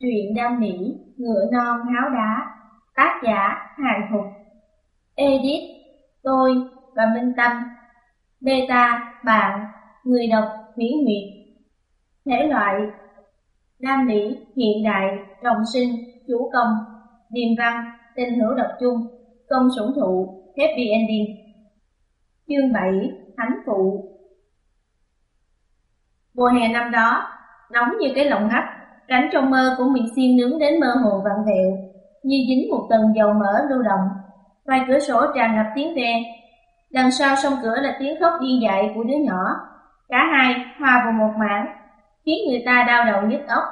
Truyện đam mỹ, ngựa non háo đá, tác giả hài Thục, Edit, tôi và Minh Tâm, Beta, bạn, người đọc Mỹ Nguyệt. Thể loại Nam mỹ, hiện đại, đồng sinh, chủ công, điềm văn, tình hữu độc chung, công sủng thụ, happy ending. Chương 7, Thánh Phụ Mùa hè năm đó, nóng như cái lồng hấp Cảnh trong mơ của miệng xiên nướng đến mơ hồ vặn vẹo, như dính một tầng dầu mỡ lưu động. Ngoài cửa sổ tràn ngập tiếng ve, đằng sau song cửa là tiếng khóc điên dại của đứa nhỏ. Cả hai hòa vào một mảng, khiến người ta đau đầu nhức óc.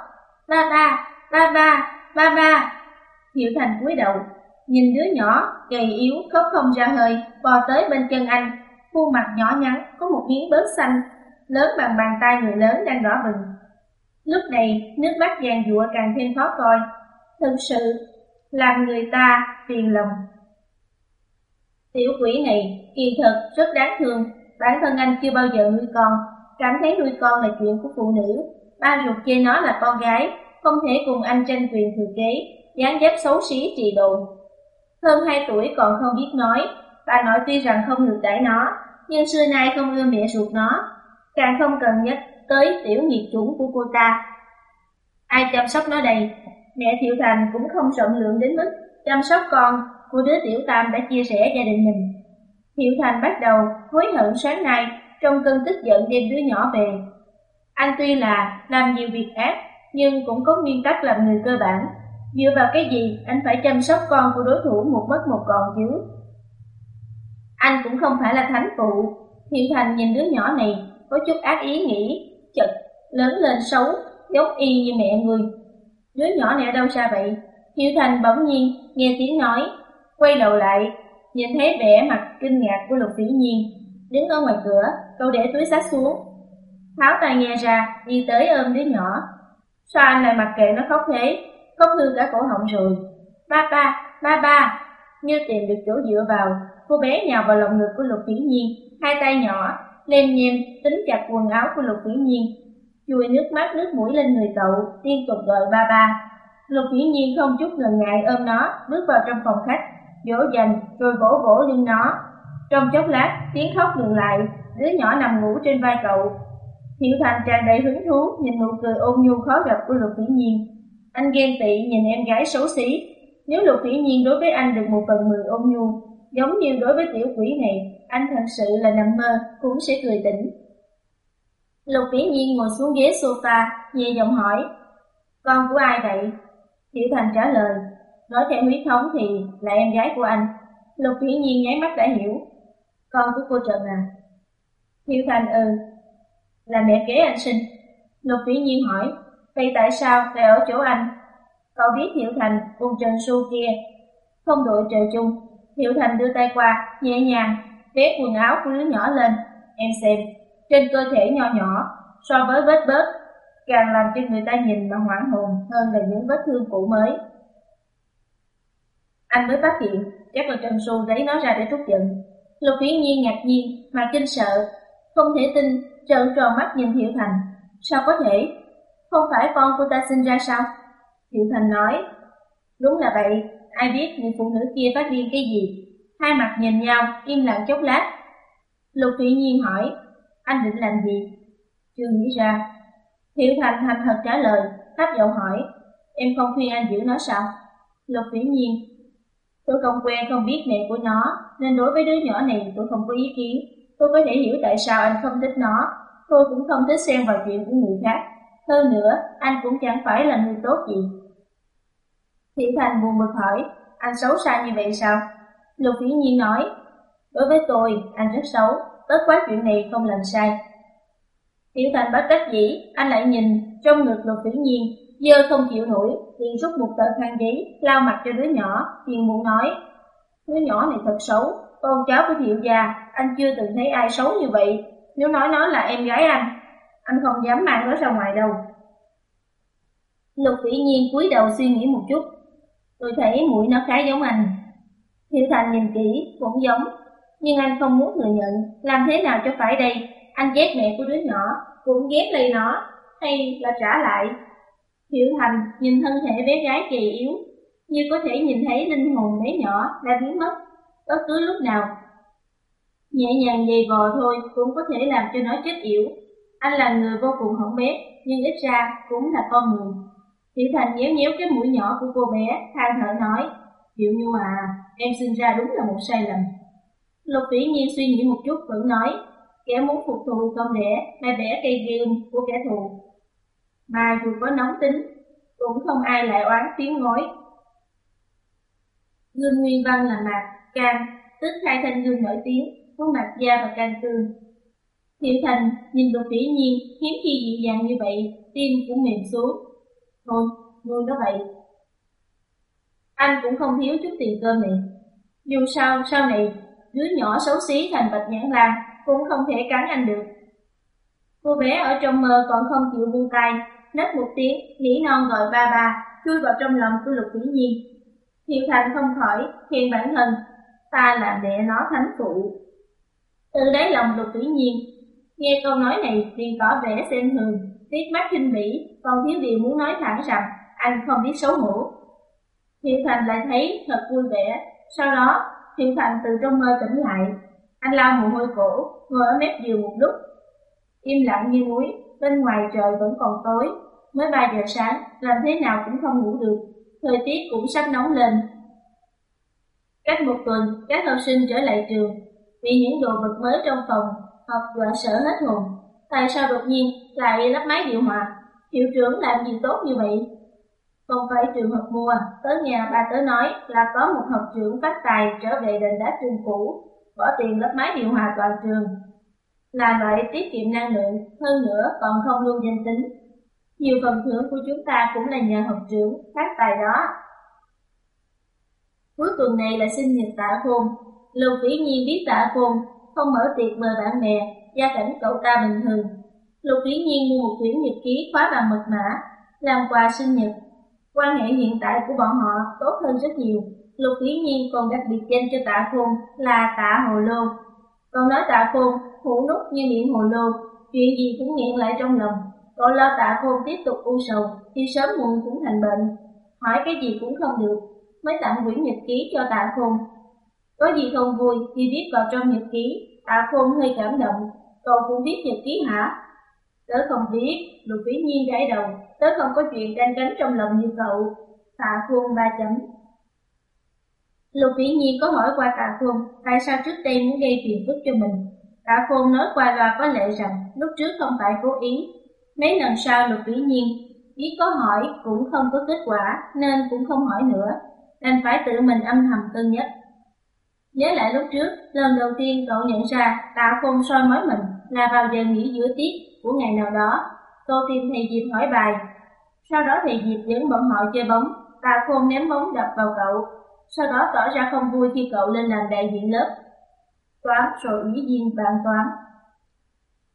Ba ba, ba ba, ba ba. Hiệu Thành cúi đầu, nhìn đứa nhỏ gầy yếu khóc không ra hơi, bò tới bên chân anh, khuôn mặt nhỏ nhắn có một miếng bớt xanh, lớn bằng bàn tay người lớn đang đỏ bừng. Lúc này, nước mắt giàn dụa càng thêm khó coi. thật sự, làm người ta phiền lòng. Tiểu quỷ này, kỳ thật, rất đáng thương. Bản thân anh chưa bao giờ nuôi con, cảm thấy nuôi con là chuyện của phụ nữ. Ba ruột chê nó là con gái, không thể cùng anh tranh quyền thừa kế, dáng dấp xấu xí trị đồn. Hơn hai tuổi còn không biết nói, bà nội tuy rằng không ngược đãi nó, nhưng xưa nay không ưa mẹ ruột nó, càng không cần nhắc tới tiểu nhiệt chủng của cô ta. Ai chăm sóc nó đây? Mẹ Thiệu Thành cũng không rộng lượng đến mức chăm sóc con Cô đứa tiểu tam đã chia sẻ gia đình mình. Thiệu Thành bắt đầu hối hận sáng nay trong cơn tức giận đem đứa nhỏ về. Anh tuy là làm nhiều việc ác, nhưng cũng có nguyên tắc làm người cơ bản. Dựa vào cái gì anh phải chăm sóc con của đối thủ một mất một còn chứ? Anh cũng không phải là thánh phụ. Thiệu Thành nhìn đứa nhỏ này có chút ác ý nghĩ chật, lớn lên xấu, giống y như mẹ người. Đứa nhỏ này đâu ra vậy? Hiếu Thành bỗng nhiên nghe tiếng nói, quay đầu lại, nhìn thấy vẻ mặt kinh ngạc của Lục Vĩ Nhiên, đứng ở ngoài cửa, cậu để túi sách xuống, tháo tai nghe ra, đi tới ôm đứa nhỏ. Sao anh lại mặc kệ nó khóc thế? Khóc hư cả cổ họng rồi. Ba ba, ba ba. Như tìm được chỗ dựa vào, cô bé nhào vào lòng ngực của Lục Vĩ Nhiên, hai tay nhỏ lên nhiên, tính chặt quần áo của Lục Vĩ Nhiên, chui nước mắt nước mũi lên người cậu, liên tục gọi ba ba. Lục Vĩ Nhiên không chút ngần ngại ôm nó, bước vào trong phòng khách, dỗ dành rồi vỗ vỗ lưng nó. Trong chốc lát, tiếng khóc ngừng lại, đứa nhỏ nằm ngủ trên vai cậu. Hiểu Thành tràn đầy hứng thú nhìn nụ cười ôn nhu khó gặp của Lục Vĩ Nhiên. Anh ghen tị nhìn em gái xấu xí. Nếu Lục Vĩ Nhiên đối với anh được một phần mười ôn nhu, giống như đối với tiểu quỷ này, anh thật sự là nằm mơ, cũng sẽ cười tỉnh. Lục Vĩ Nhiên ngồi xuống ghế sofa, nhẹ giọng hỏi, con của ai vậy? Tiểu Thành trả lời, nói theo huyết thống thì là em gái của anh. Lục Vĩ Nhiên nháy mắt đã hiểu, con của cô Trần à? Tiểu Thành ừ, là mẹ kế anh sinh. Lục Vĩ Nhiên hỏi, vậy tại sao lại ở chỗ anh? Cậu biết Hiệu Thành cùng Trần Xu kia, không đội trời chung. Hiệu Thành đưa tay qua, nhẹ nhàng vét quần áo của đứa nhỏ lên. Em xem, trên cơ thể nho nhỏ, so với vết bớt, càng làm cho người ta nhìn mà hoảng hồn hơn là những vết thương cũ mới. Anh mới phát hiện, chắc là Trần Xu lấy nó ra để thúc giận. Lục Viễn Nhiên ngạc nhiên mà kinh sợ, không thể tin, trợn tròn mắt nhìn Thiệu Thành. Sao có thể? Không phải con của ta sinh ra sao? Thiệu Thành nói, đúng là vậy, ai biết người phụ nữ kia phát điên cái gì? Hai mặt nhìn nhau, im lặng chốc lát. Lục Thủy Nhiên hỏi, anh định làm gì? Chưa nghĩ ra. Thiệu Thành thành thật trả lời, thấp giọng hỏi, em không khuyên anh giữ nó sao? Lục Thủy Nhiên, tôi không quen không biết mẹ của nó, nên đối với đứa nhỏ này tôi không có ý kiến. Tôi có thể hiểu tại sao anh không thích nó, tôi cũng không thích xen vào chuyện của người khác. Hơn nữa, anh cũng chẳng phải là người tốt gì. Thiệu Thành buồn bực hỏi, anh xấu xa như vậy sao? Lục Vĩ Nhiên nói, đối với tôi, anh rất xấu, tất quá chuyện này không làm sai. Tiểu Thành bất đắc dĩ, anh lại nhìn trong ngực Lục Vĩ Nhiên, dơ không chịu nổi, liền rút một tờ khăn giấy, lau mặt cho đứa nhỏ, liền muốn nói, đứa nhỏ này thật xấu, con cháu của Diệu gia, anh chưa từng thấy ai xấu như vậy, nếu nói nó là em gái anh, anh không dám mang nó ra ngoài đâu. Lục Vĩ Nhiên cúi đầu suy nghĩ một chút, tôi thấy mũi nó khá giống anh, Hiểu Thành nhìn kỹ, cũng giống, nhưng anh không muốn thừa nhận, làm thế nào cho phải đây? Anh ghét mẹ của đứa nhỏ, cũng ghét lấy nó, hay là trả lại? Hiểu Thành nhìn thân thể bé gái kỳ yếu, như có thể nhìn thấy linh hồn bé nhỏ đã biến mất bất cứ lúc nào. Nhẹ nhàng dày vò thôi cũng có thể làm cho nó chết yểu. Anh là người vô cùng hỏng bét, nhưng ít ra cũng là con người. Hiểu Thành nhéo nhéo cái mũi nhỏ của cô bé, than thở nói, Diệu Nhu à, em sinh ra đúng là một sai lầm. Lục Vĩ Nhiên suy nghĩ một chút vẫn nói, kẻ muốn phục thù công đẻ, lại bẻ cây gươm của kẻ thù. Mà dù có nóng tính, cũng không ai lại oán tiếng ngói. Gương nguyên văn là mạc, can, tức hai thanh gương nổi tiếng, có mặt da và can cương. Thiệu Thành nhìn Lục Vĩ Nhiên hiếm khi dịu dàng như vậy, tim cũng mềm xuống. Thôi, nuôi nó vậy. Anh cũng không thiếu chút tiền cơm này. Dù sao, sau này, đứa nhỏ xấu xí thành bạch nhãn lan cũng không thể cắn anh được. Cô bé ở trong mơ còn không chịu buông tay, nấc một tiếng, nỉ non gọi ba ba, chui vào trong lòng của Lục Vĩ Nhiên. Thiệu Thành không khỏi, khen bản thân, ta là mẹ nó thánh phụ. Từ đáy lòng Lục Vĩ Nhiên, nghe câu nói này liền tỏ vẻ xem thường, tiếc mắt khinh bỉ, còn thiếu điều muốn nói thẳng rằng anh không biết xấu hổ. Thiên Thành lại thấy thật vui vẻ, sau đó Thiên Thành từ trong mơ tỉnh lại, anh lau mồ hôi cổ, ngồi ở mép giường một lúc. Im lặng như núi, bên ngoài trời vẫn còn tối, mới 3 giờ sáng, làm thế nào cũng không ngủ được, thời tiết cũng sắp nóng lên. Cách một tuần, các học sinh trở lại trường, vì những đồ vật mới trong phòng, học dọa sợ hết hồn. Tại sao đột nhiên lại lắp máy điều hòa? Hiệu trưởng làm gì tốt như vậy? Không phải trường hợp mua, tới nhà bà tớ nói là có một học trưởng phát tài trở về đền đá trường cũ, bỏ tiền lắp máy điều hòa toàn trường. Là vậy tiết kiệm năng lượng, hơn nữa còn không luôn danh tính. Nhiều phần thưởng của chúng ta cũng là nhờ học trưởng phát tài đó. Cuối tuần này là sinh nhật tạ khôn, Lưu Vĩ Nhiên biết tạ khôn không mở tiệc mời bạn bè, gia cảnh cậu ta bình thường. Lục Vĩ Nhiên mua một quyển nhật ký khóa bằng mật mã, làm quà sinh nhật. Quan hệ hiện tại của bọn họ tốt hơn rất nhiều. Lục lý Nhiên còn đặc biệt danh cho tạ khôn là tạ hồ lô. Còn nói tạ khôn, hủ nút như miệng hồ lô, chuyện gì cũng nghẹn lại trong lòng. Cậu lo tạ khôn tiếp tục u sầu, thì sớm muộn cũng thành bệnh. Hỏi cái gì cũng không được, mới tặng quyển nhật ký cho tạ khôn. Có gì không vui thì viết vào trong nhật ký, tạ khôn hơi cảm động. Cậu cũng viết nhật ký hả? Tớ không biết, lục vĩ nhiên gãi đầu, tớ không có chuyện tranh cánh trong lòng như cậu. Tạ khuôn ba chấm. Lục vĩ nhiên có hỏi qua tạ khuôn, tại sao trước đây muốn gây phiền phức cho mình. Tạ khuôn nói qua loa có lệ rằng, lúc trước không phải cố ý. Mấy lần sau lục vĩ nhiên, biết có hỏi cũng không có kết quả, nên cũng không hỏi nữa, đành phải tự mình âm thầm cân nhắc. Nhớ lại lúc trước, lần đầu tiên cậu nhận ra tạ khuôn soi mói mình là vào giờ nghỉ giữa tiết của ngày nào đó. Cậu tìm thầy Diệp hỏi bài. Sau đó thầy Diệp dẫn bọn họ chơi bóng, tạ khôn ném bóng đập vào cậu. Sau đó tỏ ra không vui khi cậu lên làm đại diện lớp. Toán rồi ủy viên bàn toán.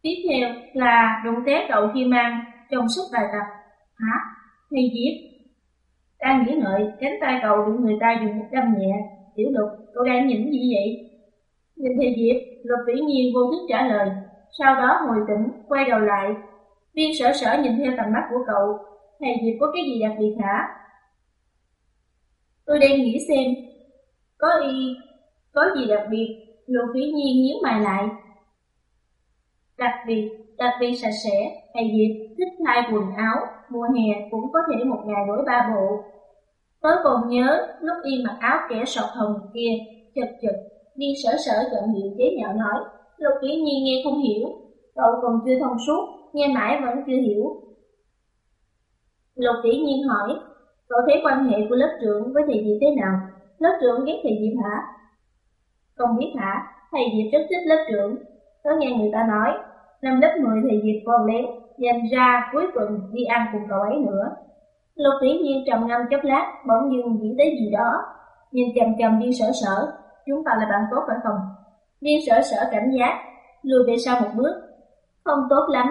Tiếp theo là đụng té cậu khi mang trong suốt bài tập. Hả? Thầy Diệp? Đang nghĩ ngợi, cánh tay cậu bị người ta dùng một đâm nhẹ. Tiểu lục, cậu đang nhìn gì vậy? Nhìn thầy Diệp, lục vĩ nhiên vô thức trả lời. Sau đó hồi tỉnh, quay đầu lại. Viên sở sở nhìn theo tầm mắt của cậu. Thầy Diệp có cái gì đặc biệt hả? Tôi đang nghĩ xem, có y, có gì đặc biệt, lục vĩ nhiên nhíu mày lại. Đặc biệt, đặc biệt sạch sẽ, thầy Diệp thích thay quần áo, mùa hè cũng có thể một ngày đổi ba bộ. Tớ còn nhớ lúc y mặc áo kẻ sọc hồng kia, chật chật, viên sở sở chọn hiệu chế nhạo nói, lục Tiểu nhiên nghe không hiểu, cậu còn chưa thông suốt, nghe mãi vẫn chưa hiểu. Lục Tiểu nhiên hỏi, cậu thấy quan hệ của lớp trưởng với thầy Diệp thế nào? Lớp trưởng ghét thầy Diệp hả? Không biết hả, thầy Diệp rất thích lớp trưởng. Tớ nghe người ta nói, năm lớp 10 thầy Diệp còn lén, dành ra cuối tuần đi ăn cùng cậu ấy nữa. Lục Tiểu Nhiên trầm ngâm chốc lát, bỗng dưng nghĩ tới gì đó, nhìn chầm chầm đi sở sở, chúng ta là bạn tốt phải không? Viên sở sở cảnh giác, lùi về sau một bước. Không tốt lắm,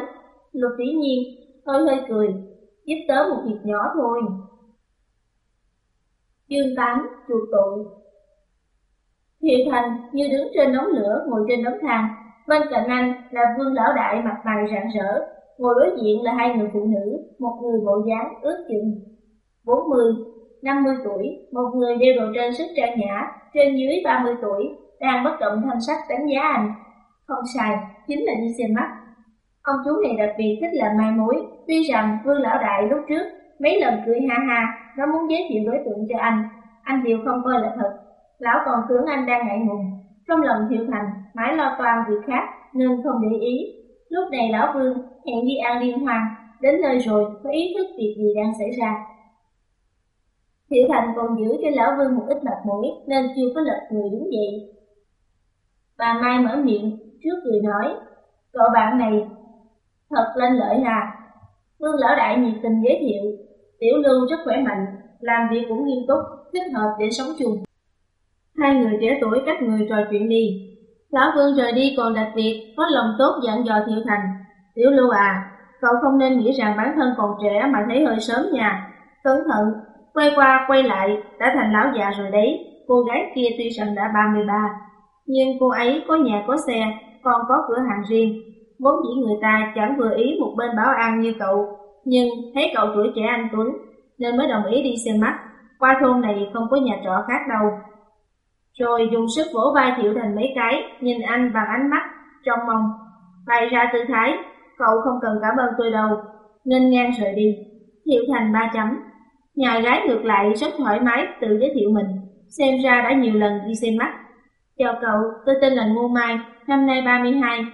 Lục tỷ Nhiên hơi hơi cười, giúp tớ một việc nhỏ thôi. Dương Tám chuột tội Thiệu Thành như đứng trên đống lửa ngồi trên đống than, bên cạnh anh là Vương Lão Đại mặt mày rạng rỡ, Ngồi đối diện là hai người phụ nữ, một người bộ dáng ước chừng 40, 50 tuổi, một người đeo đồ trên sức trang nhã, trên dưới 30 tuổi, đang bất động thanh sắc đánh giá anh. Không sai, chính là đi xem mắt. Ông chú này đặc biệt thích làm mai mối, tuy rằng Vương Lão Đại lúc trước mấy lần cười ha ha, nó muốn giới thiệu đối tượng cho anh, anh đều không coi là thật. Lão còn tưởng anh đang ngại ngùng, trong lòng Thiệu Thành mãi lo toan việc khác nên không để ý. Lúc này Lão Vương hẹn đi ăn liên hoan, đến nơi rồi có ý thức việc gì đang xảy ra. Thiệu Thành còn giữ cho Lão Vương một ít mặt mũi nên chưa có lật người đứng dậy. Bà Mai mở miệng, trước cười nói, cậu bạn này thật lên lợi hà. Vương Lão Đại nhiệt tình giới thiệu, Tiểu Lưu rất khỏe mạnh, làm việc cũng nghiêm túc, thích hợp để sống chung. Hai người trẻ tuổi các người trò chuyện đi. Lão Vương rời đi còn đặc biệt có lòng tốt dặn dò Thiệu Thành. Tiểu Lưu à, cậu không nên nghĩ rằng bản thân còn trẻ mà thấy hơi sớm nha. Cẩn thận, quay qua quay lại, đã thành lão già rồi đấy. Cô gái kia tuy rằng đã 33, nhưng cô ấy có nhà có xe, còn có cửa hàng riêng. Vốn dĩ người ta chẳng vừa ý một bên bảo an như cậu, nhưng thấy cậu tuổi trẻ anh Tuấn, nên mới đồng ý đi xem mắt. Qua thôn này không có nhà trọ khác đâu. Rồi dùng sức vỗ vai Thiệu Thành mấy cái, nhìn anh bằng ánh mắt, trong mong. Bày ra tư thái, cậu không cần cảm ơn tôi đâu, nên ngang rời đi. Thiệu Thành ba chấm. Nhà gái ngược lại rất thoải mái tự giới thiệu mình, xem ra đã nhiều lần đi xem mắt. Chào cậu, tôi tên là Ngô Mai, năm nay 32.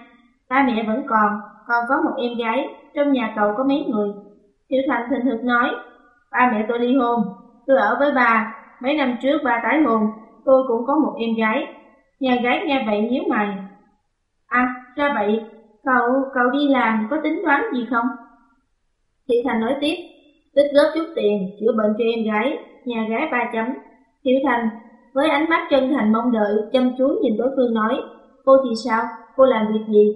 Ba mẹ vẫn còn, còn có một em gái, trong nhà cậu có mấy người. Tiểu Thành thình thực nói, ba mẹ tôi ly hôn, tôi ở với bà, mấy năm trước ba tái hôn, tôi cũng có một em gái. Nhà gái nghe vậy nhíu mày. À, ra vậy, cậu, cậu đi làm có tính toán gì không? Tiểu Thành nói tiếp, tích góp chút tiền, chữa bệnh cho em gái, nhà gái ba chấm. Tiểu Thành, với ánh mắt chân thành mong đợi, chăm chú nhìn đối phương nói, cô thì sao, cô làm việc gì?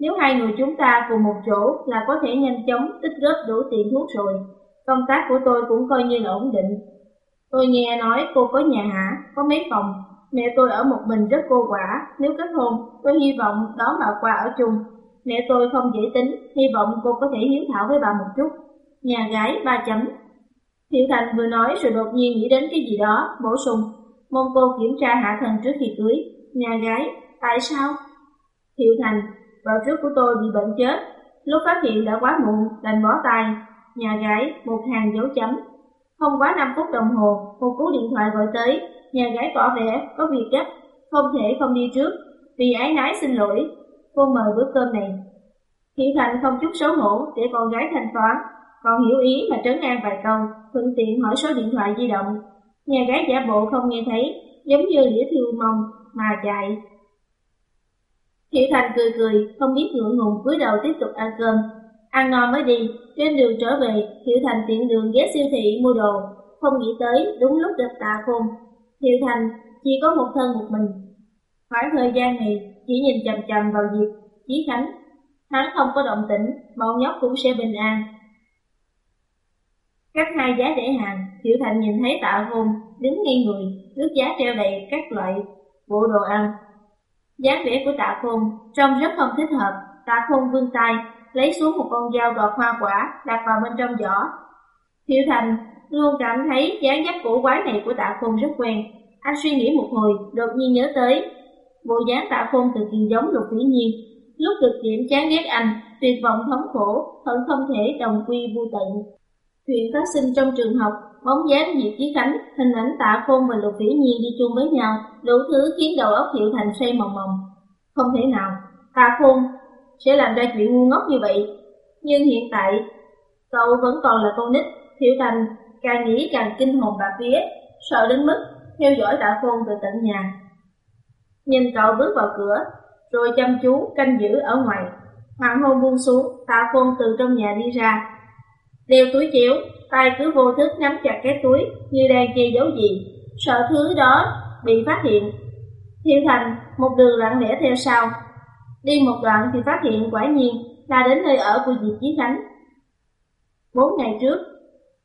Nếu hai người chúng ta cùng một chỗ là có thể nhanh chóng tích góp đủ tiền thuốc rồi. Công tác của tôi cũng coi như là ổn định, Tôi nghe nói cô có nhà hả, có mấy phòng. Mẹ tôi ở một mình rất cô quả, nếu kết hôn, tôi hy vọng đón bà qua ở chung. Mẹ tôi không dễ tính, hy vọng cô có thể hiếu thảo với bà một chút. Nhà gái ba chấm. Thiệu Thành vừa nói rồi đột nhiên nghĩ đến cái gì đó, bổ sung. Mong cô kiểm tra hạ thần trước khi cưới. Nhà gái, tại sao? Thiệu Thành, vợ trước của tôi bị bệnh chết. Lúc phát hiện đã quá muộn, đành bỏ tay. Nhà gái, một hàng dấu chấm, không quá 5 phút đồng hồ, một cú điện thoại gọi tới, nhà gái tỏ vẻ có việc gấp, không thể không đi trước, vì ái nái xin lỗi, cô mời bữa cơm này. Hiểu Thành không chút xấu hổ để con gái thanh toán, còn hiểu ý mà trấn an vài câu, thuận tiện hỏi số điện thoại di động. Nhà gái giả bộ không nghe thấy, giống như đĩa thiêu mông mà chạy. Thiệu Thành cười cười, không biết ngượng ngùng cúi đầu tiếp tục ăn cơm, Ăn ngon mới đi, trên đường trở về, Thiệu Thành tiện đường ghé siêu thị mua đồ, không nghĩ tới đúng lúc gặp tạ khôn. Thiệu Thành chỉ có một thân một mình. Khoảng thời gian này chỉ nhìn chầm chầm vào dịp Chí Khánh, hắn không có động tĩnh, bọn nhóc cũng sẽ bình an. Các hai giá rẻ hàng, Tiểu Thành nhìn thấy tạ Hùng đứng ngay người, nước giá treo đầy các loại bộ đồ ăn. dáng vẻ của tạ khôn trông rất không thích hợp, tạ khôn vươn tay lấy xuống một con dao gọt hoa quả, đặt vào bên trong giỏ. Thiệu Thành luôn cảm thấy dáng dấp cổ quái này của tạ khôn rất quen. Anh suy nghĩ một hồi, đột nhiên nhớ tới. Bộ dáng tạ khôn cực kỳ giống lục vĩ nhiên. Lúc cực điểm chán ghét anh, tuyệt vọng thống khổ, hận không thể đồng quy vô tận. Chuyện phát sinh trong trường học, bóng dáng Diệp Chí Khánh, hình ảnh tạ khôn và lục vĩ nhiên đi chung với nhau, đủ thứ khiến đầu óc Hiệu Thành xoay mòng mòng. Không thể nào, tạ khôn sẽ làm ra chuyện ngu ngốc như vậy. Nhưng hiện tại, cậu vẫn còn là con nít, Hiệu Thành càng nghĩ càng kinh hồn bạc vía, sợ đến mức theo dõi tạ khôn từ tận nhà. Nhìn cậu bước vào cửa, rồi chăm chú canh giữ ở ngoài. Hoàng hôn buông xuống, tạ khôn từ trong nhà đi ra. Đeo túi chéo, tay cứ vô thức nắm chặt cái túi như đang che giấu gì, sợ thứ đó bị phát hiện. Thiên Thành một đường lặng lẽ theo sau, Đi một đoạn thì phát hiện quả nhiên là đến nơi ở của Diệp Chí Khánh. Bốn ngày trước,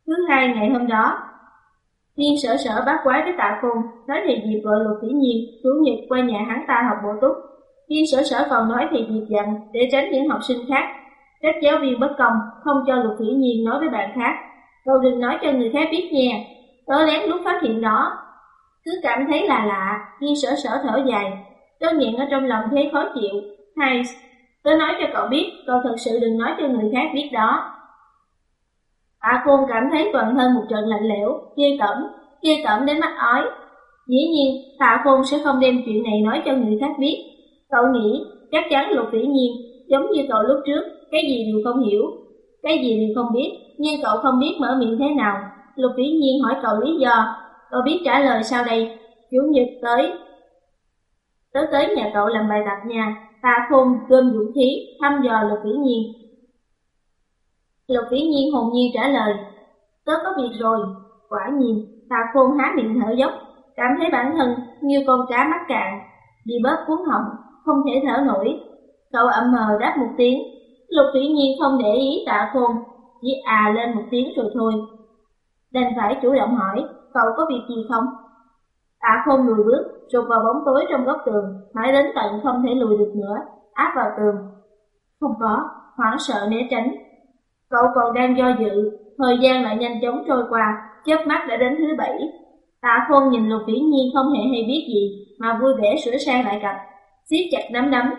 thứ hai ngày hôm đó, Thiên sở sở bác quái với tạ khôn, nói thì Diệp vợ lục thủy nhiên, chủ nhật qua nhà hắn ta học bổ túc. Thiên sở sở còn nói thì Diệp dặn để tránh những học sinh khác. Các giáo viên bất công, không cho Lục Thủy Nhiên nói với bạn khác. Cậu đừng nói cho người khác biết nha, tớ lén lúc phát hiện đó. Cứ cảm thấy là lạ, nhưng sở sở thở dài. Tớ miệng ở trong lòng thấy khó chịu. Hay, tớ nói cho cậu biết, cậu thật sự đừng nói cho người khác biết đó. Tạ Khôn cảm thấy toàn thân một trận lạnh lẽo, ghê tởm, ghê tởm đến mắt ói. Dĩ nhiên, Tạ Khôn sẽ không đem chuyện này nói cho người khác biết. Cậu nghĩ, chắc chắn Lục Vĩ Nhiên, giống như cậu lúc trước, cái gì đều không hiểu, cái gì đều không biết, nhưng cậu không biết mở miệng thế nào. Lục Vĩ Nhiên hỏi cậu lý do, cậu biết trả lời sau đây. Chủ nhật tới, tớ tới nhà cậu làm bài tập nha. ta Khôn cơm dũng khí thăm dò Lục Vĩ Nhiên, Lục Vĩ Nhiên hồn nhiên trả lời, tớ có việc rồi, quả nhiên, ta Khôn há miệng thở dốc, cảm thấy bản thân như con cá mắc cạn, bị bớt cuốn họng, không thể thở nổi. Cậu ậm mờ đáp một tiếng, Lục thủy Nhiên không để ý Tạ Khôn, chỉ à lên một tiếng rồi thôi. Đành phải chủ động hỏi, cậu có việc gì không? Tạ Khôn lùi bước, rụt vào bóng tối trong góc tường, mãi đến tận không thể lùi được nữa, áp vào tường. Không có, hoảng sợ né tránh, Cậu còn đang do dự, thời gian lại nhanh chóng trôi qua, chớp mắt đã đến thứ bảy. Tạ Khôn nhìn Lục Viễn Nhiên không hề hay biết gì, mà vui vẻ sửa sang lại cặp, siết chặt nắm đấm.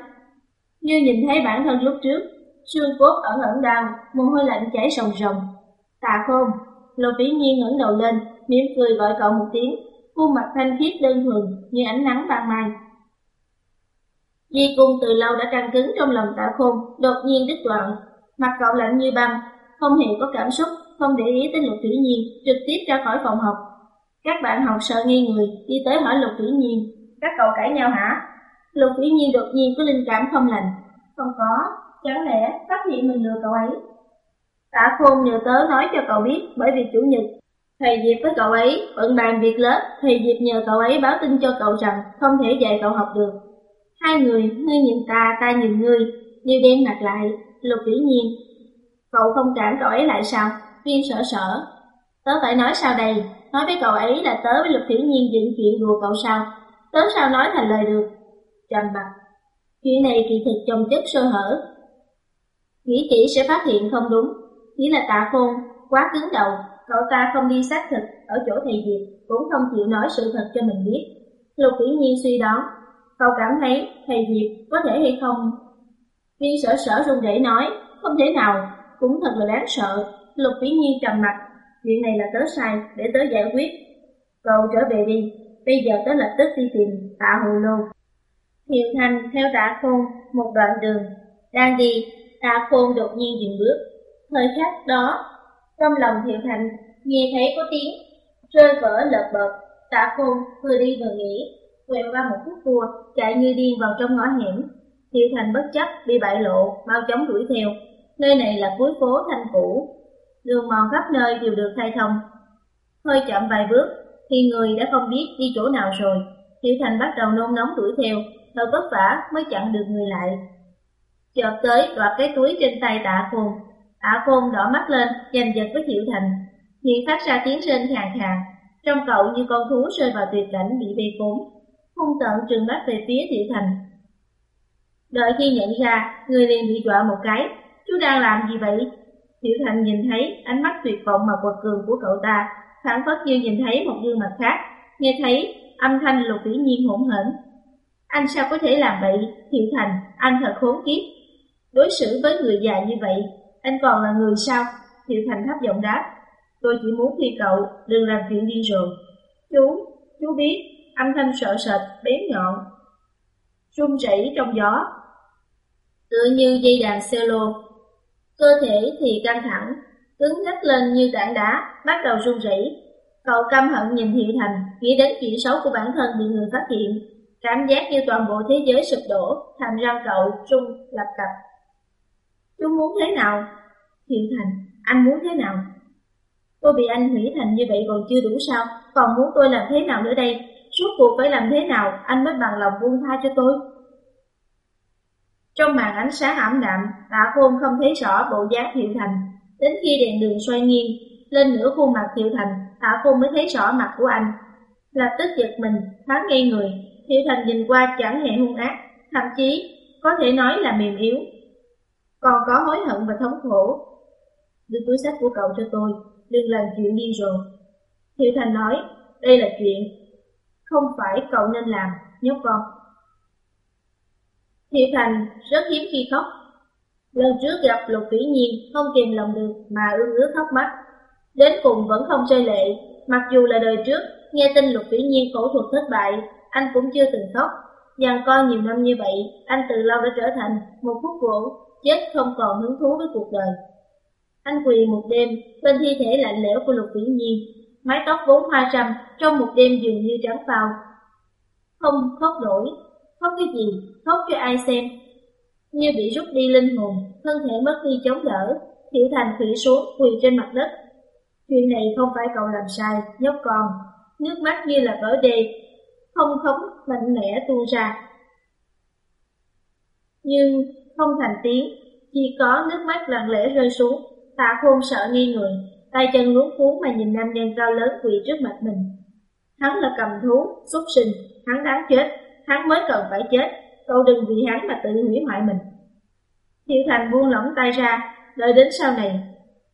Như nhìn thấy bản thân lúc trước, xương cốt ẩn ẩn đau, mồ hôi lạnh chảy ròng ròng. Tạ Khôn, Lục Viễn Nhiên ngẩng đầu lên, mỉm cười gọi cậu một tiếng, khuôn mặt thanh khiết đơn thuần như ánh nắng ban mai. Di cung từ lâu đã căng cứng trong lòng Tạ Khôn, đột nhiên đứt đoạn, Mặt cậu lạnh như băng, không hề có cảm xúc, không để ý tới Lục Thủy Nhiên, trực tiếp ra khỏi phòng học. Các bạn học sợ nghi người, đi tới hỏi Lục Thủy Nhiên, các cậu cãi nhau hả? Lục Thủy Nhiên đột nhiên có linh cảm không lành. Không có, chẳng lẽ phát hiện mình lừa cậu ấy? Tạ Khôn nhờ tớ nói cho cậu biết bởi vì chủ nhật Thầy Diệp với cậu ấy bận bàn việc lớp, thầy Diệp nhờ cậu ấy báo tin cho cậu rằng không thể dạy cậu học được. Hai người, ngươi nhìn ta, ta nhìn ngươi, đều đen mặt lại, Lục dĩ Nhiên. Cậu không cản cậu ấy lại sao? Viên sở sở. Tớ phải nói sao đây? Nói với cậu ấy là tớ với Lục dĩ Nhiên dựng chuyện đùa cậu sao? Tớ sao nói thành lời được? Trầm mặt. Chuyện này kỳ thực chồng chất sơ hở. Nghĩ kỹ sẽ phát hiện không đúng. Chỉ là tạ khôn, quá cứng đầu, cậu ta không đi xác thực ở chỗ thầy Diệp, cũng không chịu nói sự thật cho mình biết. Lục Vĩ Nhiên suy đoán, cậu cảm thấy thầy Diệp có thể hay không Viên sở sở run rẩy nói, không thể nào, cũng thật là đáng sợ. Lục Vĩ Nhiên trầm mặt, chuyện này là tớ sai, để tớ giải quyết. Cậu trở về đi, bây giờ tớ lập tức đi tìm tạ hồ lô. Hiệu Thành theo tạ khôn một đoạn đường, đang đi, tạ khôn đột nhiên dừng bước. Thời khắc đó, trong lòng Thiệu Thành nghe thấy có tiếng rơi vỡ lợp bợp, tạ khôn vừa đi vừa nghĩ, quẹo qua một khúc cua, chạy như điên vào trong ngõ hẻm, Thiệu Thành bất chấp bị bại lộ, mau chóng đuổi theo. Nơi này là cuối phố Thanh Cũ, đường mòn khắp nơi đều được khai thông. Hơi chậm vài bước, thì người đã không biết đi chỗ nào rồi. Thiệu Thành bắt đầu nôn nóng đuổi theo, thật vất vả mới chặn được người lại. Chợt tới đoạt cái túi trên tay tạ khôn. Tạ khôn đỏ mắt lên, giành giật với Thiệu Thành. Hiện phát ra tiếng rên khàn khàn, trong cậu như con thú rơi vào tuyệt cảnh bị vây khốn. Hung tợn trừng mắt về phía Thiệu Thành, Đợi khi nhận ra, người liền bị dọa một cái. Chú đang làm gì vậy? thiệu Thành nhìn thấy ánh mắt tuyệt vọng mà quật cường của cậu ta, phản phất như nhìn thấy một gương mặt khác, nghe thấy âm thanh lục vĩ nhiên hỗn hển. Anh sao có thể làm vậy? thiệu Thành, anh thật khốn kiếp. Đối xử với người già như vậy, anh còn là người sao? Thiệu Thành thấp giọng đáp. Tôi chỉ muốn khi cậu đừng làm chuyện điên rồ. Chú, chú biết, âm thanh sợ sệt, bén nhọn, run rẩy trong gió, tựa như dây đàn cello. Cơ thể thì căng thẳng, cứng ngắc lên như tảng đá, bắt đầu run rẩy. Cậu căm hận nhìn Thiệu Thành, nghĩ đến chuyện xấu của bản thân bị người phát hiện, cảm giác như toàn bộ thế giới sụp đổ, thành răng cậu run lập cập. Chú muốn thế nào? Thiệu Thành, anh muốn thế nào? Tôi bị anh hủy thành như vậy còn chưa đủ sao, còn muốn tôi làm thế nào nữa đây? Suốt cuộc phải làm thế nào anh mới bằng lòng buông tha cho tôi? Trong màn ánh sáng ảm đạm, tạ khôn không thấy rõ bộ dáng Thiệu Thành. Đến khi đèn đường xoay nghiêng, lên nửa khuôn mặt Thiệu Thành, tạ khôn mới thấy rõ mặt của anh. Lập tức giật mình, thoáng ngây người, Thiệu Thành nhìn qua chẳng hề hung ác, thậm chí có thể nói là mềm yếu còn có hối hận và thống khổ. Đưa túi sách của cậu cho tôi, đừng làm chuyện điên rồ. Thiệu Thành nói, đây là chuyện không phải cậu nên làm, nhóc con. Thiệu Thành rất hiếm khi khóc. Lần trước gặp Lục Vĩ Nhiên không kìm lòng được mà ương ứa khóc mắt. Đến cùng vẫn không rơi lệ, mặc dù là đời trước, nghe tin Lục Vĩ Nhiên phẫu thuật thất bại, anh cũng chưa từng khóc. Dàn con nhiều năm như vậy, anh từ lâu đã trở thành một khúc gỗ, chết không còn hứng thú với cuộc đời. Anh quỳ một đêm bên thi thể lạnh lẽo của Lục Vĩ Nhiên, mái tóc vốn hoa râm trong một đêm dường như trắng phao. Không khóc nổi, khóc cái gì, khóc cho ai xem. Như bị rút đi linh hồn, thân thể mất đi chống đỡ, Thiệu Thành khủy xuống quỳ trên mặt đất. Chuyện này không phải cậu làm sai, nhóc con, nước mắt như là vỡ đê, không khống mạnh mẽ tuôn ra. Nhưng không thành tiếng, chỉ có nước mắt lặng lẽ rơi xuống, tạ khôn sợ nghi người, tay chân luống cuốn mà nhìn nam nhân cao lớn quỳ trước mặt mình. Hắn là cầm thú, xuất sinh, hắn đáng chết, hắn mới cần phải chết, cậu đừng vì hắn mà tự hủy hoại mình. Thiệu Thành buông lỏng tay ra, đợi đến sau này,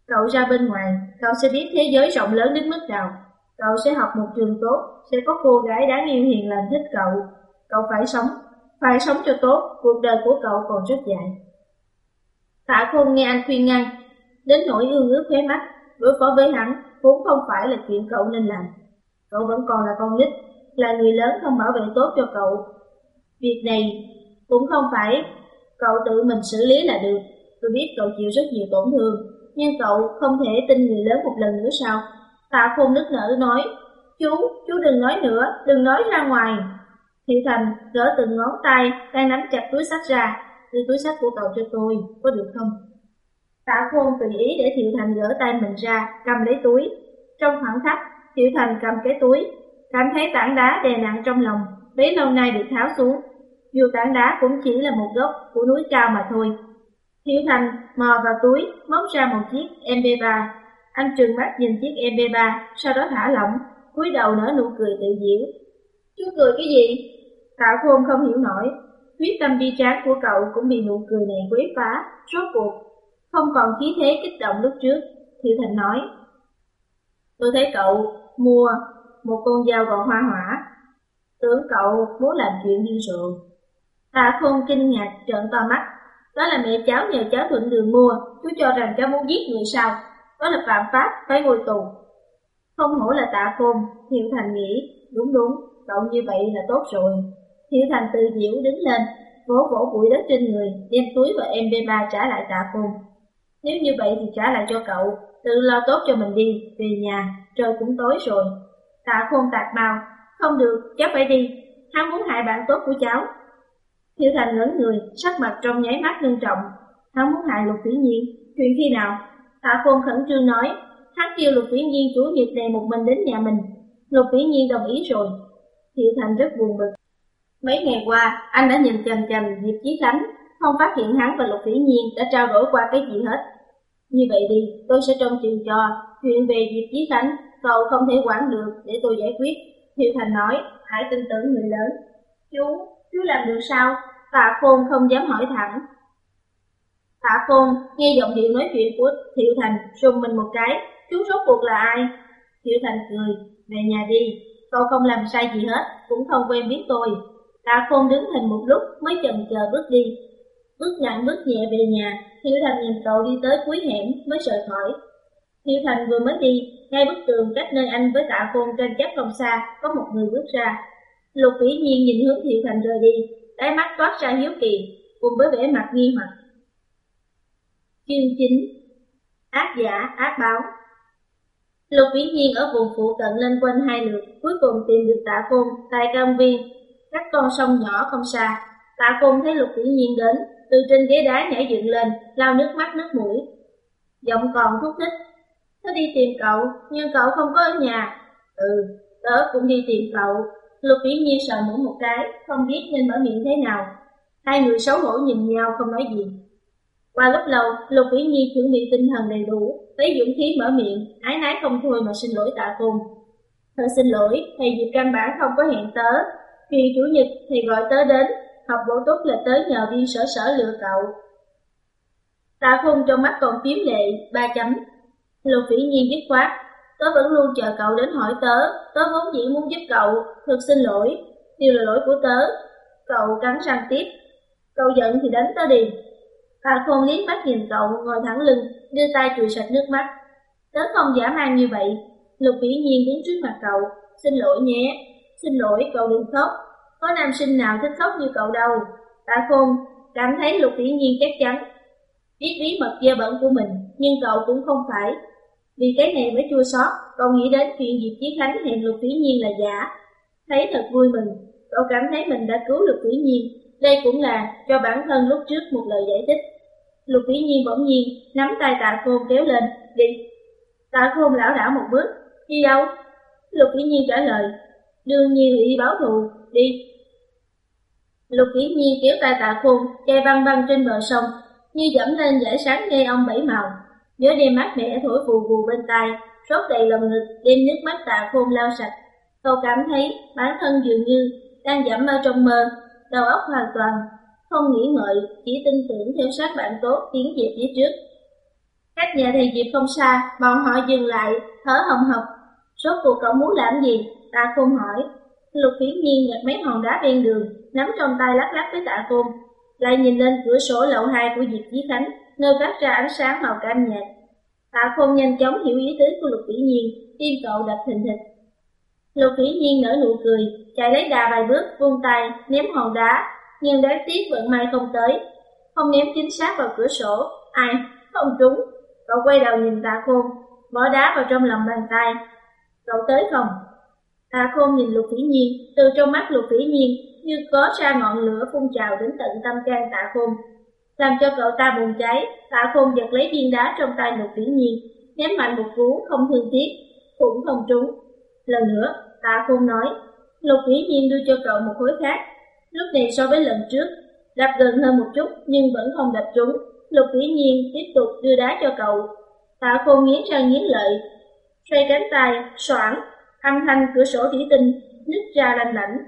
cậu ra bên ngoài, cậu sẽ biết thế giới rộng lớn đến mức nào. Cậu sẽ học một trường tốt, sẽ có cô gái đáng yêu hiền lành thích cậu. Cậu phải sống, phải sống cho tốt, cuộc đời của cậu còn rất dài. Tạ Khôn nghe anh khuyên ngăn, đến nỗi ương ướt khóe mắt, đối phó với hắn vốn không phải là chuyện cậu nên làm. Cậu vẫn còn là con nít, là người lớn không bảo vệ tốt cho cậu. Việc này cũng không phải cậu tự mình xử lý là được. Tôi biết cậu chịu rất nhiều tổn thương, nhưng cậu không thể tin người lớn một lần nữa sao? Tạ Khôn nức nở nói, chú, chú đừng nói nữa, đừng nói ra ngoài. Thiệu Thành gỡ từng ngón tay đang nắm chặt túi sách ra, đưa túi sách của cậu cho tôi, có được không? Tạ Khôn tùy ý để Thiệu Thành gỡ tay mình ra, cầm lấy túi. Trong khoảng khắc, Thiệu Thành cầm cái túi, cảm thấy tảng đá đè nặng trong lòng, bấy lâu nay được tháo xuống. Dù tảng đá cũng chỉ là một gốc của núi cao mà thôi. Thiệu Thành mò vào túi, móc ra một chiếc MP3. Anh trừng mắt nhìn chiếc MP3, sau đó thả lỏng, cúi đầu nở nụ cười tự diễu. Chú cười cái gì? Tạ Khôn không hiểu nổi, quyết tâm bi tráng của cậu cũng bị nụ cười này quấy phá, rốt cuộc không còn khí thế kích động lúc trước, Thiệu Thành nói. Tôi thấy cậu mua một con dao gọt hoa hỏa, tưởng cậu muốn làm chuyện điên rồ. Tạ Khôn kinh ngạc trợn to mắt, đó là mẹ cháu nhờ cháu thuận đường mua, chú cho rằng cháu muốn giết người sao, đó là phạm pháp, phải ngồi tù. Không hổ là tạ khôn, Thiệu Thành nghĩ, đúng đúng, cậu như vậy là tốt rồi. thiếu Thành Tư diễu đứng lên, vỗ vỗ bụi đất trên người, đem túi và MP3 trả lại tạ phùng. Nếu như vậy thì trả lại cho cậu, tự lo tốt cho mình đi, về nhà, trời cũng tối rồi. Tạ khôn tạc bao, không được, cháu phải đi, hắn muốn hại bạn tốt của cháu. Thiệu Thành ngẩn người, sắc mặt trong nháy mắt nghiêm trọng, hắn muốn hại Lục Vĩ Nhiên, chuyện khi nào? Tạ khôn khẩn trương nói, hắn kêu Lục Vĩ Nhiên chủ nhật này một mình đến nhà mình. Lục Vĩ Nhiên đồng ý rồi. Thiệu Thành rất buồn bực. Mấy ngày qua, anh đã nhìn chằm chằm Diệp Chí Khánh, không phát hiện hắn và Lục Vĩ Nhiên đã trao đổi qua cái gì hết. Như vậy đi, tôi sẽ trông chừng cho, chuyện về Diệp Chí Khánh, cậu không thể quản được để tôi giải quyết. Thiệu Thành nói, hãy tin tưởng người lớn. Chú, chú làm được sao? Tạ Khôn không dám hỏi thẳng. Tạ Khôn nghe giọng điệu nói chuyện của Thiệu Thành, rùng mình một cái, chú rốt cuộc là ai? Thiệu Thành cười, về nhà đi, cậu không làm sai gì hết, cũng không quen biết tôi. Tạ Khôn đứng hình một lúc mới chần chờ bước đi, bước nặng bước nhẹ về nhà, Thiệu Thành nhìn cậu đi tới cuối hẻm mới rời khỏi. Thiệu Thành vừa mới đi, ngay bức tường cách nơi anh với tạ khôn trên chắc không xa, có một người bước ra. Lục vĩ nhiên nhìn hướng Thiệu Thành rời đi, đáy mắt toát ra hiếu kỳ, cùng với vẻ mặt nghi hoặc. Chương 9 Ác giả, ác báo Lục vĩ nhiên ở vùng phụ cận lên quanh hai lượt, cuối cùng tìm được tạ Phong tại Cam viên, cách con sông nhỏ không xa. Tạ Phong thấy lục vĩ nhiên đến, từ trên ghế đá nhảy dựng lên, lau nước mắt nước mũi. Giọng còn thúc thích. "Tớ đi tìm cậu, nhưng cậu không có ở nhà. Ừ, tớ cũng đi tìm cậu. Lục Vĩ Nhiên sờ mũi một cái, không biết nên mở miệng thế nào. Hai người xấu hổ nhìn nhau không nói gì. Qua lúc lâu, Lục Vĩ Nhiên chuẩn bị tinh thần đầy đủ, lấy dũng khí mở miệng, ái nái không thôi mà xin lỗi tạ cùng. Thật xin lỗi, thầy Diệp căn bản không có hẹn tớ. Khi chủ nhật thì gọi tớ đến, học bổ túc là tới nhờ viên sở sở lựa cậu. Tạ khôn trong mắt còn phím lệ, ba chấm. Lục vĩ nhiên dứt khoát, tớ vẫn luôn chờ cậu đến hỏi tớ, tớ vốn dĩ muốn giúp cậu, thực xin lỗi, điều là lỗi của tớ. Cậu cắn răng tiếp, cậu giận thì đánh tớ đi. Tạ khôn liếc mắt nhìn cậu ngồi thẳng lưng, đưa tay chùi sạch nước mắt. Tớ không giả mang như vậy, Lục vĩ nhiên đứng trước mặt cậu, xin lỗi nhé, xin lỗi cậu đừng khóc, có nam sinh nào thích khóc như cậu đâu. Tạ khôn cảm thấy lục vĩ nhiên chắc chắn biết bí mật dơ bẩn của mình, nhưng cậu cũng không phải. Vì cái này mới chua xót, cậu nghĩ đến chuyện Diệp Chí Khánh hẹn Lục Vĩ Nhiên là giả. Thấy thật vui mừng, cậu cảm thấy mình đã cứu Lục Vĩ Nhiên. Đây cũng là cho bản thân lúc trước một lời giải thích. Lục Vĩ Nhiên bỗng nhiên nắm tay Tạ Khôn kéo lên, đi. Tạ Khôn lảo đảo một bước, đi đâu? Lục Vĩ Nhiên trả lời, đương nhiên đi báo thù, đi. Lục Vĩ Nhiên kéo tay Tạ Khôn chạy băng băng trên bờ sông, như dẫm lên dải sáng nghe ông bảy màu. Gió đêm mát mẻ thổi vù vù bên tai, rót đầy lồng ngực, đem nước mắt tạ khôn lao sạch. Cậu cảm thấy bản thân dường như đang dẫm ở trong mơ, đầu óc hoàn toàn, không nghĩ ngợi, chỉ tin tưởng theo sát bạn tốt tiến về phía trước. Cách nhà thầy Diệp không xa, bọn họ dừng lại, thở hồng hộc. Rốt cuộc cậu muốn làm gì? ta không hỏi. Lục Phiến Nhiên nhặt mấy hòn đá ven đường, nắm trong tay lắc lắc với Tạ Khôn, lại nhìn lên cửa sổ lậu hai của Diệp Chí Khánh, nơi phát ra ánh sáng màu cam nhạt. Tạ Khôn nhanh chóng hiểu ý tứ của Lục Vĩ Nhiên, tim cậu đập thình thịch. Lục Vĩ Nhiên nở nụ cười, chạy lấy đà vài bước, vung tay, ném hòn đá, nhưng đáng tiếc vận may không tới. Không ném chính xác vào cửa sổ, ai, không trúng. Cậu quay đầu nhìn Tạ Khôn, bỏ đá vào trong lòng bàn tay. Cậu tới không? Tạ Khôn nhìn Lục phỉ Nhiên, từ trong mắt Lục phỉ Nhiên như có ra ngọn lửa phun trào đến tận tâm can tạ khôn. Làm cho cậu ta bùng cháy, tạ khôn giật lấy viên đá trong tay lục viễn nhiên, ném mạnh một cú không thương tiếc, cũng không trúng. Lần nữa, tạ khôn nói, lục viễn nhiên đưa cho cậu một khối khác. Lúc này so với lần trước, đập gần hơn một chút nhưng vẫn không đập trúng. Lục Vĩ nhiên tiếp tục đưa đá cho cậu. Tạ khôn nghiến răng nghiến lợi, xoay cánh tay, xoảng, âm thanh cửa sổ thủy tinh nứt ra lanh lảnh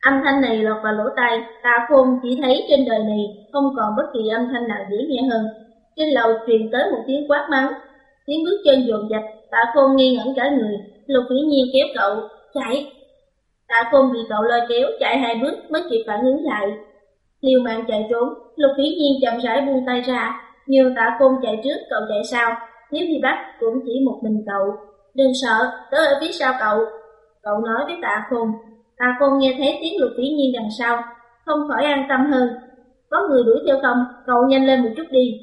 Âm thanh này lọt vào lỗ tai, tạ khôn chỉ thấy trên đời này không còn bất kỳ âm thanh nào dễ nghe hơn. Trên lầu truyền tới một tiếng quát mắng, tiếng bước chân dồn dập, tạ khôn nghi ngẩn cả người, lục vĩ nhiên kéo cậu, chạy. Tạ khôn bị cậu lôi kéo, chạy hai bước mới kịp phản ứng lại. Liều mạng chạy trốn, lục vĩ nhiên chậm rãi buông tay ra, nhưng tạ khôn chạy trước, cậu chạy sau, nếu bị bắt cũng chỉ một mình cậu. Đừng sợ, tớ ở phía sau cậu. Cậu nói với tạ khôn, Tạ con nghe thấy tiếng lục vĩ nhiên đằng sau, không khỏi an tâm hơn. Có người đuổi theo không, cậu nhanh lên một chút đi.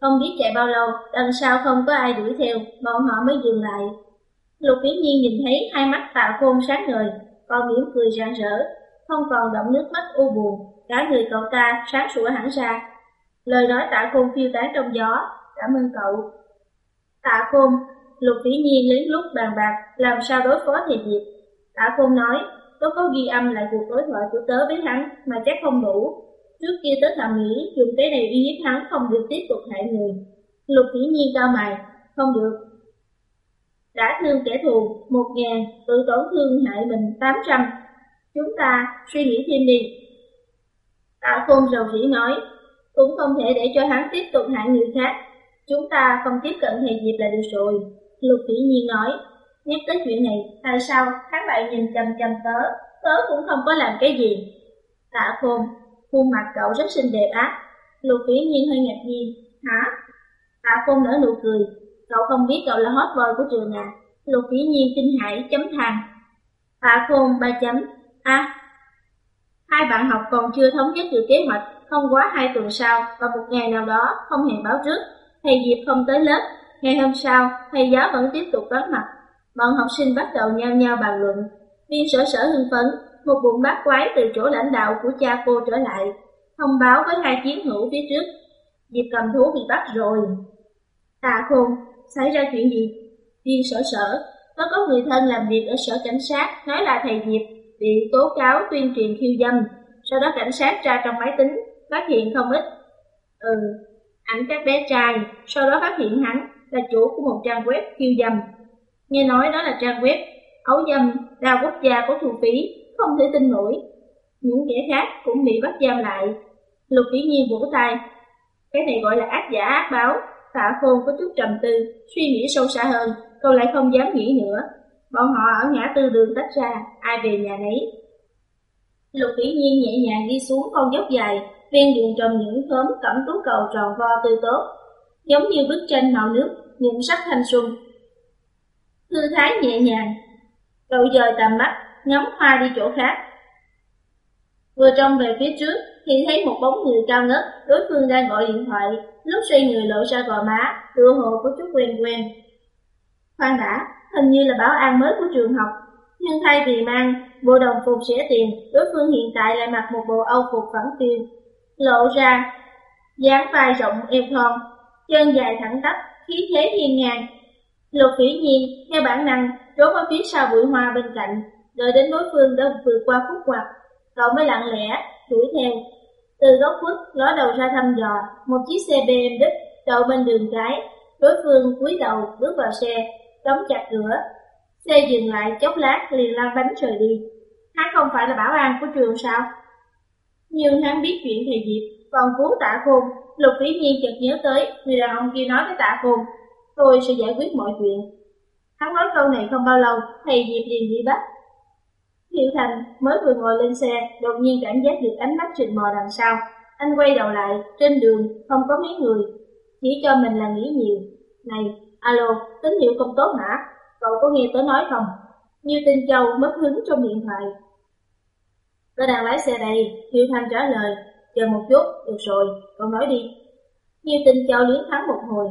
Không biết chạy bao lâu, đằng sau không có ai đuổi theo, bọn họ mới dừng lại. Lục vĩ nhiên nhìn thấy hai mắt tạ khôn sáng ngời, còn mỉm cười rạng rỡ, không còn động nước mắt u buồn, cả người cậu ta sáng sủa hẳn ra. Lời nói tạ khôn phiêu tán trong gió, cảm ơn cậu. Tạ khôn, lục vĩ nhiên lén lút bàn bạc làm sao đối phó thì diệt. Tạ khôn nói, Tớ có ghi âm lại cuộc đối thoại của tớ với hắn mà chắc không đủ. Trước kia tớ thầm nghĩ dùng cái này uy hiếp hắn không được tiếp tục hại người. Lục dĩ nhiên cao mày, không được. Đã thương kẻ thù một ngàn, tự tổn thương hại mình tám trăm. Chúng ta suy nghĩ thêm đi. Tạ Khôn rầu rĩ nói, cũng không thể để cho hắn tiếp tục hại người khác. Chúng ta không tiếp cận thầy Diệp là được rồi. Lục dĩ nhiên nói, Nhắc tới chuyện này, tại sao hắn lại nhìn chầm chầm tớ, tớ cũng không có làm cái gì. Tạ khôn, khuôn mặt cậu rất xinh đẹp á. Lục phỉ nhiên hơi ngạc nhiên, hả? Tạ khôn nở nụ cười, cậu không biết cậu là hot boy của trường à. Lục phỉ nhiên kinh hãi chấm than. Hạ khôn ba chấm, a Hai bạn học còn chưa thống nhất được kế hoạch, không quá hai tuần sau và một ngày nào đó không hẹn báo trước. Thầy Diệp không tới lớp, ngày hôm sau thầy giáo vẫn tiếp tục vắng mặt bọn học sinh bắt đầu nhao nhao bàn luận. Viên sở sở hưng phấn, một bụng bát quái từ chỗ lãnh đạo của cha cô trở lại, thông báo với hai chiến hữu phía trước. Diệp cầm thú bị bắt rồi. Tạ khôn, xảy ra chuyện gì? Viên sở sở, có có người thân làm việc ở sở cảnh sát, nói là thầy Diệp bị tố cáo tuyên truyền khiêu dâm. Sau đó cảnh sát tra trong máy tính, phát hiện không ít. Ừ, ảnh các bé trai, sau đó phát hiện hắn là chủ của một trang web khiêu dâm Nghe nói đó là trang web, ấu dâm, đa quốc gia có thu phí, không thể tin nổi. Những kẻ khác cũng bị bắt giam lại. Lục Vĩ Nhiên vỗ tay. Cái này gọi là ác giả ác báo. Tạ Khôn có chút trầm tư, suy nghĩ sâu xa hơn, cậu lại không dám nghĩ nữa. Bọn họ ở ngã tư đường tách ra, ai về nhà nấy. Lục Vĩ Nhiên nhẹ nhàng đi xuống con dốc dài, ven đường trồng những khóm cẩm tú cầu tròn vo tươi tốt, giống như bức tranh màu nước, những sắc thanh xuân. Thư thái nhẹ nhàng, cậu dời tầm mắt, ngắm hoa đi chỗ khác. Vừa trông về phía trước thì thấy một bóng người cao ngất, đối phương đang gọi điện thoại, lúc xoay người lộ ra gò má, tựa hồ có chút quen quen. Khoan đã, hình như là bảo an mới của trường học, nhưng thay vì mang bộ đồng phục rẻ tiền, đối phương hiện tại lại mặc một bộ âu phục phẳng phiu, lộ ra dáng vai rộng eo thon, chân dài thẳng tắp, khí thế hiên ngang. Lục Phỉ Nhiên theo bản năng trốn ở phía sau bụi hoa bên cạnh, đợi đến đối phương đã vượt qua khúc quạt, cậu mới lặng lẽ đuổi theo. Từ góc khuất ló đầu ra thăm dò, một chiếc xe BMW đậu bên đường cái, đối phương cúi đầu bước vào xe, đóng chặt cửa. Xe dừng lại chốc lát liền lăn bánh rời đi. Hắn không phải là bảo an của trường sao? Nhưng hắn biết chuyện thầy Diệp, còn cứu tạ khôn, Lục Vĩ Nhiên chợt nhớ tới người đàn ông kia nói với tạ khôn, tôi sẽ giải quyết mọi chuyện. Hắn nói câu này không bao lâu, thầy Diệp liền đi bắt. Hiệu Thành mới vừa ngồi lên xe, đột nhiên cảm giác được ánh mắt trình mò đằng sau. Anh quay đầu lại, trên đường không có mấy người, chỉ cho mình là nghĩ nhiều. Này, alo, tín hiệu không tốt hả? Cậu có nghe tớ nói không? Như Tinh Châu mất hứng trong điện thoại, Tớ đang lái xe đây, Thiệu Thanh trả lời, chờ một chút, được rồi, cậu nói đi. Nhiêu tinh châu liếng thắng một hồi.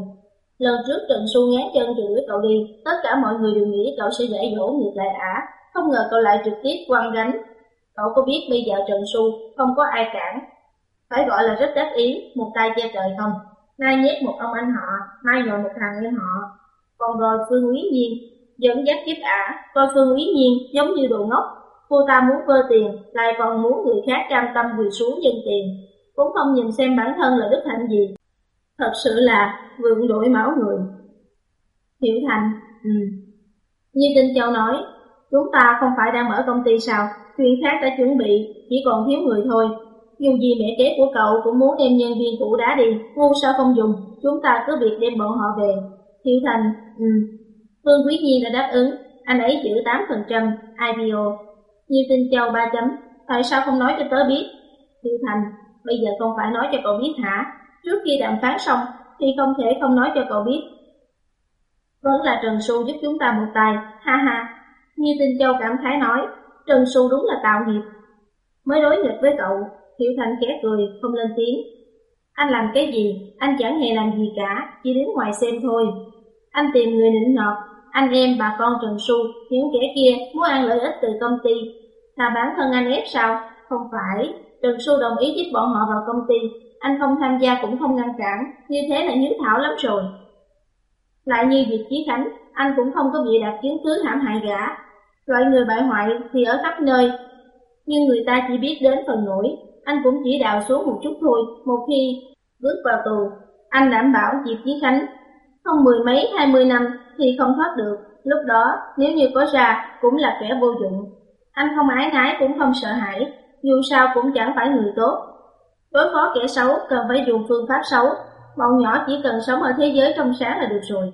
Lần trước Trần Xu ngán chân chửi cậu đi, tất cả mọi người đều nghĩ cậu sẽ dạy dỗ ngược lại ả, không ngờ cậu lại trực tiếp quăng gánh. Cậu có biết bây giờ Trần Xu không có ai cản, phải gọi là rất đắc ý, một tay che trời không? Nay nhét một ông anh họ, mai nhồi một thằng em họ. Còn rồi Phương Quý Nhiên dẫn dắt tiếp ả, coi Phương Quý Nhiên giống như đồ ngốc, Cô ta muốn vơ tiền, lại còn muốn người khác cam tâm quỳ xuống dân tiền, cũng không nhìn xem bản thân là đức hạnh gì. Thật sự là vượng đổi máu người. Hiểu Thành, ừ. Như Tinh Châu nói, chúng ta không phải đang mở công ty sao, chuyện khác đã chuẩn bị, chỉ còn thiếu người thôi. Dù gì mẹ kế của cậu cũng muốn đem nhân viên cũ đá đi, ngu sao không dùng, chúng ta cứ việc đem bọn họ về. Thiệu Thành, ừ. Phương Quý Nhi đã đáp ứng, anh ấy giữ 8% IPO, Như Tinh Châu ba chấm, tại sao không nói cho tớ biết? Thiệu Thành, bây giờ không phải nói cho cậu biết hả? Trước khi đàm phán xong thì không thể không nói cho cậu biết. Vẫn là Trần Xu giúp chúng ta một tay, ha ha. Như Tinh Châu cảm khái nói, Trần Xu đúng là tạo nghiệp. Mới đối nghịch với cậu, Thiệu Thành khẽ cười, không lên tiếng. Anh làm cái gì? Anh chẳng hề làm gì cả, chỉ đứng ngoài xem thôi. Anh tìm người nịnh nọt, anh em bà con Trần Xu, những kẻ kia muốn ăn lợi ích từ công ty là bản thân anh ép sao? Không phải, Trần Xu đồng ý giúp bọn họ vào công ty, anh không tham gia cũng không ngăn cản, như thế là hiếu thảo lắm rồi. Lại như Diệp Chí Khánh, anh cũng không có bị đặt chứng cứ hãm hại gã. Loại người bại hoại thì ở khắp nơi, nhưng người ta chỉ biết đến phần nổi, anh cũng chỉ đào xuống một chút thôi, một khi bước vào tù, anh đảm bảo Diệp Chí Khánh không mười mấy hai mươi năm thì không thoát được, lúc đó nếu như có ra cũng là kẻ vô dụng. Anh không ái nái cũng không sợ hãi, dù sao cũng chẳng phải người tốt. Đối phó kẻ xấu cần phải dùng phương pháp xấu, bọn nhỏ chỉ cần sống ở thế giới trong sáng là được rồi.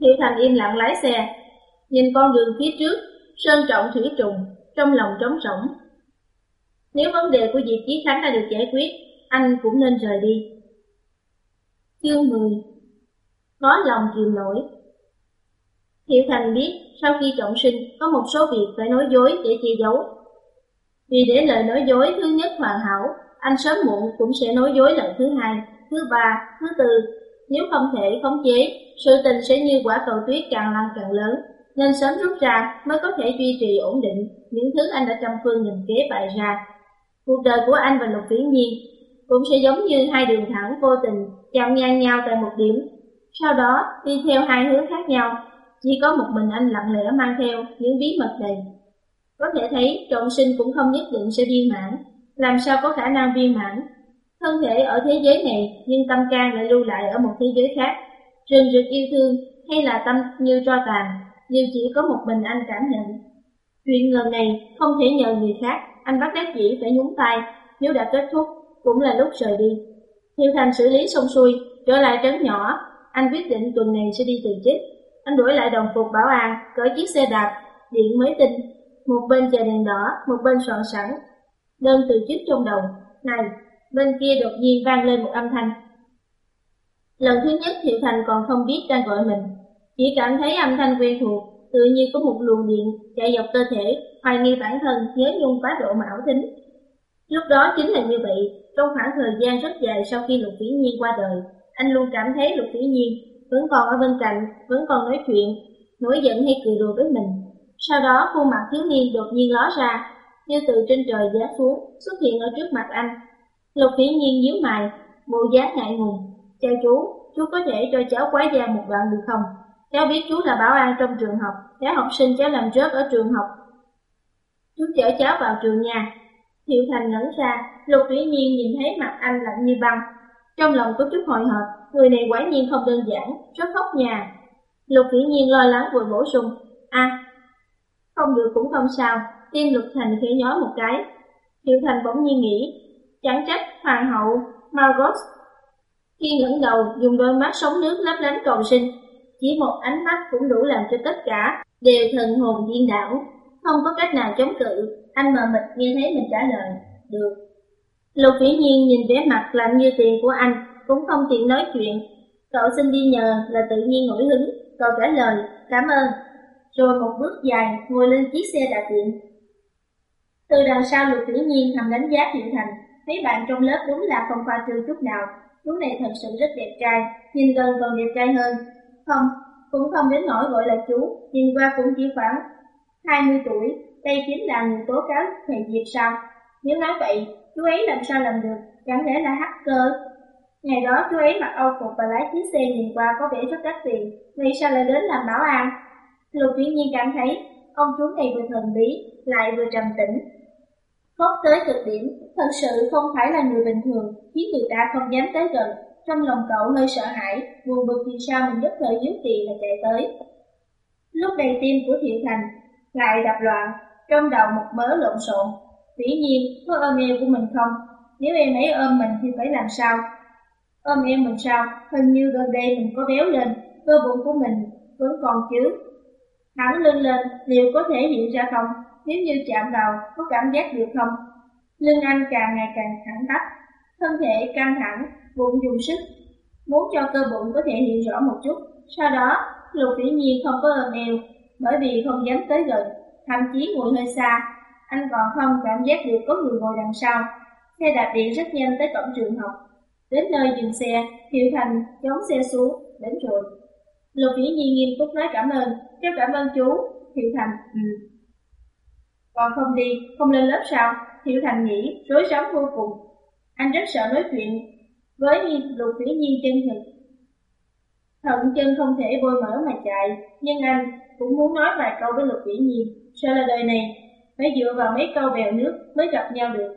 Thiệu Thành im lặng lái xe, nhìn con đường phía trước, sơn trọng thủy trùng, trong lòng trống rỗng. Nếu vấn đề của Diệp Chí Khánh đã được giải quyết, anh cũng nên rời đi. Chương 10 Có lòng chịu nổi hiệu Thành biết sau khi trọng sinh có một số việc phải nói dối để che giấu. Vì để lời nói dối thứ nhất hoàn hảo, anh sớm muộn cũng sẽ nói dối lần thứ hai, thứ ba, thứ tư. Nếu không thể khống chế, sự tình sẽ như quả cầu tuyết càng lăn càng lớn, nên sớm rút ra mới có thể duy trì ổn định những thứ anh đã trăm phương nghìn kế bày ra. Cuộc đời của anh và Lục Viễn Nhiên cũng sẽ giống như hai đường thẳng vô tình chạm ngang nhau tại một điểm, sau đó đi theo hai hướng khác nhau chỉ có một mình anh lặng lẽ mang theo những bí mật này. Có thể thấy trọng sinh cũng không nhất định sẽ viên mãn, làm sao có khả năng viên mãn. Thân thể ở thế giới này nhưng tâm can lại lưu lại ở một thế giới khác. Rừng rực yêu thương hay là tâm như tro tàn, nhưng chỉ có một mình anh cảm nhận. Chuyện lần này không thể nhờ người khác, anh bắt đắc dĩ phải nhúng tay, nếu đã kết thúc cũng là lúc rời đi. Thiêu Thành xử lý xong xuôi, trở lại trấn nhỏ, anh quyết định tuần này sẽ đi từ chức. Anh đổi lại đồng phục bảo an, cởi chiếc xe đạp, điện mới tinh, một bên chờ đèn đỏ, một bên soạn sẵn. Đơn từ chức trong đầu, này, bên kia đột nhiên vang lên một âm thanh. Lần thứ nhất Thiệu Thành còn không biết đang gọi mình, chỉ cảm thấy âm thanh quen thuộc, tự như có một luồng điện chạy dọc cơ thể, hoài nghi bản thân nhớ nhung quá độ mà ảo tính. Lúc đó chính là như vậy, trong khoảng thời gian rất dài sau khi Lục Vĩ Nhiên qua đời, anh luôn cảm thấy Lục Vĩ Nhiên vẫn còn ở bên cạnh, vẫn còn nói chuyện, nổi giận hay cười đùa với mình. Sau đó khuôn mặt thiếu niên đột nhiên ló ra, như từ trên trời giá xuống, xuất hiện ở trước mặt anh. Lục Vĩ Nhiên nhíu mày, bộ dáng ngại ngùng. Chào chú, chú có thể cho cháu quá gia một đoạn được không? Cháu biết chú là bảo an trong trường học, cháu học sinh cháu làm rớt ở trường học. Chú chở cháu vào trường nhà. Thiệu Thành ngẩn ra, Lục Vĩ Nhiên nhìn thấy mặt anh lạnh như băng. Trong lòng có chút hồi hộp, người này quả nhiên không đơn giản, rất khóc nhà. Lục Vĩ Nhiên lo lắng vừa bổ sung, a không được cũng không sao, tim Lục Thành khẽ nhói một cái. Thiệu Thành bỗng nhiên nghĩ, chẳng trách hoàng hậu Margot khi ngẩng đầu dùng đôi mắt sống nước lấp lánh cầu sinh chỉ một ánh mắt cũng đủ làm cho tất cả đều thần hồn điên đảo, không có cách nào chống cự. Anh mờ mịt nghe thấy mình trả lời, được. Lục Vĩ Nhiên nhìn vẻ mặt lạnh như tiền của anh, cũng không tiện nói chuyện. Cậu xin đi nhờ là tự nhiên nổi hứng, cậu trả lời, cảm ơn. Rồi một bước dài ngồi lên chiếc xe đạp điện. Từ đằng sau Lục Vĩ Nhiên thầm đánh giá Thiện Thành, thấy bạn trong lớp đúng là không khoa trương chút nào. Chú này thật sự rất đẹp trai, nhìn gần còn đẹp trai hơn, không, cũng không đến nỗi gọi là chú, nhìn qua cũng chỉ khoảng 20 tuổi, đây chính là người tố cáo thầy Diệp sao? Nếu nói vậy, chú ấy làm sao làm được, chẳng lẽ là hacker? Ngày đó chú ấy mặc âu phục và lái chiếc xe nhìn qua có vẻ rất đắt tiền, vậy sao lại đến làm bảo an? Lục Viễn Nhiên cảm thấy ông chú này vừa thần bí, lại vừa trầm tĩnh. Khóc tới cực điểm, thật sự không phải là người bình thường, khiến người ta không dám tới gần, trong lòng cậu hơi sợ hãi, buồn bực vì sao mình nhất thời dưới kỳ là chạy tới. Lúc này tim của Thiệu Thành lại đập loạn, trong đầu một mớ lộn xộn. Dĩ nhiên, có ôm em của mình không? Nếu em ấy ôm mình thì phải làm sao? Ôm em mình sao? Hình như gần đây mình có béo lên, cơ bụng của mình vẫn còn chứ. Hắn lưng lên, liệu có thể hiện ra không? Nếu như chạm vào, có cảm giác được không? Lưng anh càng ngày càng thẳng tắp, thân thể căng thẳng, bụng dùng sức, muốn cho cơ bụng có thể hiện rõ một chút. Sau đó, Lục Vĩ Nhiên không có ôm eo, bởi vì không dám tới gần, thậm chí ngồi hơi xa. Anh còn không cảm giác được có người ngồi đằng sau. Xe đạp điện rất nhanh tới cổng trường học. Đến nơi dừng xe, Hiệu Thành chống xe xuống, đến rồi. Lục Vĩ Nhiên nghiêm túc nói cảm ơn, kêu cảm ơn chú. Hiệu Thành, ừ. Còn không đi, không lên lớp sao? Hiệu Thành nghĩ, rối rắm vô cùng. Anh rất sợ nói chuyện với lục tiểu nhiên chân thực. Thận chân không thể bôi mở mà chạy, nhưng anh cũng muốn nói vài câu với lục tiểu nhiên, sao là đời này phải dựa vào mấy câu bèo nước mới gặp nhau được.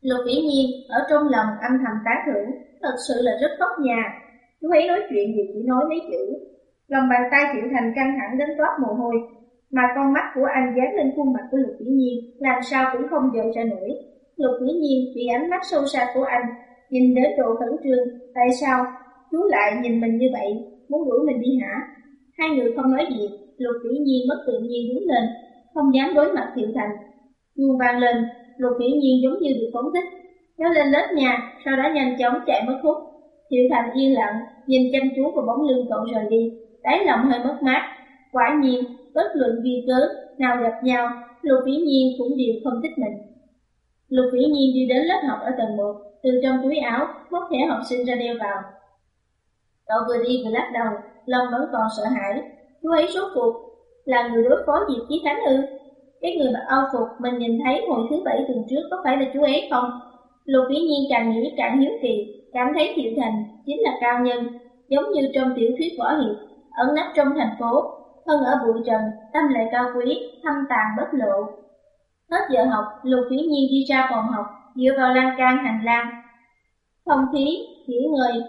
Lục Vĩ Nhiên ở trong lòng âm thầm tán thưởng, thật sự là rất tốt nhà. Chú ấy nói chuyện gì chỉ nói mấy chữ. Lòng bàn tay chịu Thành căng thẳng đến toát mồ hôi, mà con mắt của anh dán lên khuôn mặt của Lục Vĩ Nhiên, làm sao cũng không dời ra nổi. Lục Vĩ Nhiên bị ánh mắt sâu xa của anh Nhìn đến độ khẩn trương, tại sao chú lại nhìn mình như vậy, muốn đuổi mình đi hả? Hai người không nói gì, lục vĩ nhiên mất tự nhiên đứng lên, không dám đối mặt thiệu thành. Chuông vang lên, lục vĩ nhiên giống như được phóng thích, kéo lên lớp nhà, sau đó nhanh chóng chạy mất hút. Thiệu thành yên lặng, nhìn chăm chú vào bóng lưng cậu rời đi, đáy lòng hơi mất mát. Quả nhiên, bất luận vì cớ, nào gặp nhau, lục vĩ nhiên cũng đều không thích mình. Lục vĩ nhiên đi đến lớp học ở tầng 1, từ trong túi áo móc thẻ học sinh ra đeo vào. Cậu vừa đi vừa lắc đầu, lòng vẫn còn sợ hãi. Chú ấy số cuộc là người đối phó Diệp Chí Khánh ư? Cái người mặc âu phục mình nhìn thấy hồi thứ bảy tuần trước có phải là chú ấy không? Lục Vĩ Nhiên càng nghĩ càng hiếu kỳ, cảm thấy Thiệu Thành chính là cao nhân, giống như trong tiểu thuyết võ hiệp, ẩn nấp trong thành phố, thân ở bụi trần, tâm lại cao quý, thâm tàn bất lộ. Hết giờ học, Lục Vĩ Nhiên đi ra phòng học, dựa vào lan can hành lang. Không khí, nghỉ ngơi.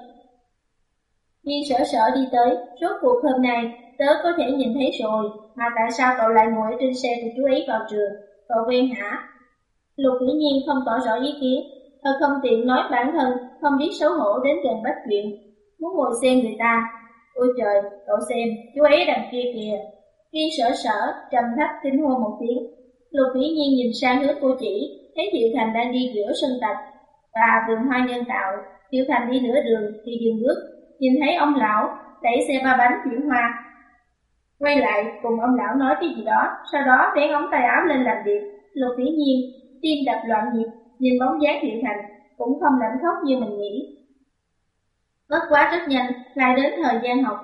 viên sở sở đi tới, rốt cuộc hôm nay, tớ có thể nhìn thấy rồi, mà tại sao cậu lại ngồi trên xe của chú ấy vào trường, cậu quen hả? Lục dĩ nhiên không tỏ rõ ý kiến, thật không tiện nói bản thân, không biết xấu hổ đến gần bắt chuyện, muốn ngồi xem người ta. Ôi trời, cậu xem, chú ấy đằng kia kìa. viên sở sở, trầm thấp kinh hô một tiếng. Lục vĩ nhiên nhìn sang hướng cô chỉ, thấy Thiệu Thành đang đi giữa sân tập và vườn hoa nhân tạo. Thiệu Thành đi nửa đường thì dừng bước, nhìn thấy ông lão đẩy xe ba bánh chuyển hoa. Quay lại cùng ông lão nói cái gì đó, sau đó vén ống tay áo lên làm việc. Lục vĩ nhiên, tim đập loạn nhịp, nhìn bóng dáng Thiệu Thành, cũng không lạnh khóc như mình nghĩ. Bất quá rất nhanh, lại đến thời gian học.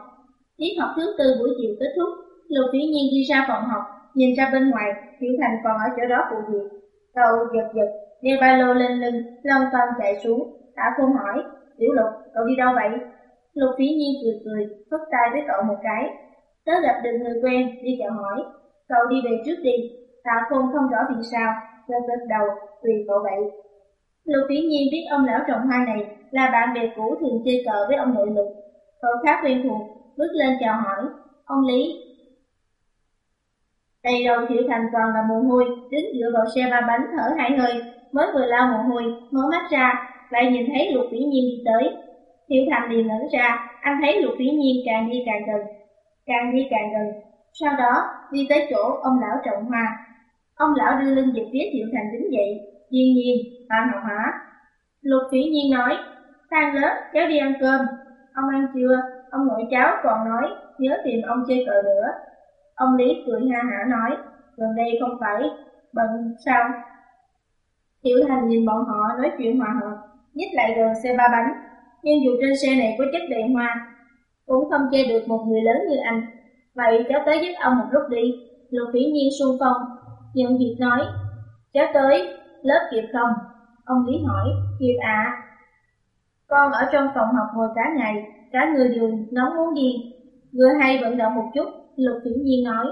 Tiết học thứ tư buổi chiều kết thúc, Lục Vĩ Nhiên đi ra phòng học, nhìn ra bên ngoài, Tiểu Thành còn ở chỗ đó phụ việc. Cậu giật giật, đeo ba lô lên lưng, lon toàn chạy xuống. Tạ Khôn hỏi, Tiểu Lục, cậu đi đâu vậy? Lục Phí Nhi cười cười, phất tay với cậu một cái. Tớ gặp được người quen, đi chào hỏi. Cậu đi về trước đi. Tạ Khôn không rõ vì sao, gật gật đầu, tùy cậu vậy. Lục Phí Nhi biết ông lão trồng hoa này là bạn bè cũ thường chơi cờ với ông nội Lục. Cậu khá quen thuộc, bước lên chào hỏi. Ông Lý, Đầy đầu Thiệu Thành toàn là mồ hôi, đứng dựa vào xe ba bánh thở hai hơi, mới vừa lau mồ hôi, mở mắt ra, lại nhìn thấy Lục Vĩ Nhiên đi tới. Thiệu Thành liền ngẩn ra, anh thấy Lục Vĩ Nhiên càng đi càng gần, càng đi càng gần. Sau đó, đi tới chỗ ông lão trọng hoa. Ông lão đưa lưng về phía Thiệu Thành đứng dậy, nhiên nhiên, bạn học hả? Lục Vĩ Nhiên nói, tan lớp, cháu đi ăn cơm. Ông ăn chưa? Ông nội cháu còn nói, nhớ tìm ông chơi cờ nữa. Ông Lý cười ha hả nói, gần đây không phải bận sao? Tiểu Thành nhìn bọn họ nói chuyện hòa hợp, nhích lại gần xe ba bánh, nhưng dù trên xe này có chất đèn hoa, cũng không che được một người lớn như anh. Vậy cháu tới giúp ông một lúc đi, Lục Phỉ Nhiên xung phong, nhận việc nói, cháu tới, lớp kịp không? Ông Lý hỏi, kịp ạ. À? Con ở trong phòng học ngồi cả ngày, cả người đều nóng muốn đi, vừa hay vận động một chút, Lục Tiểu Nhiên nói,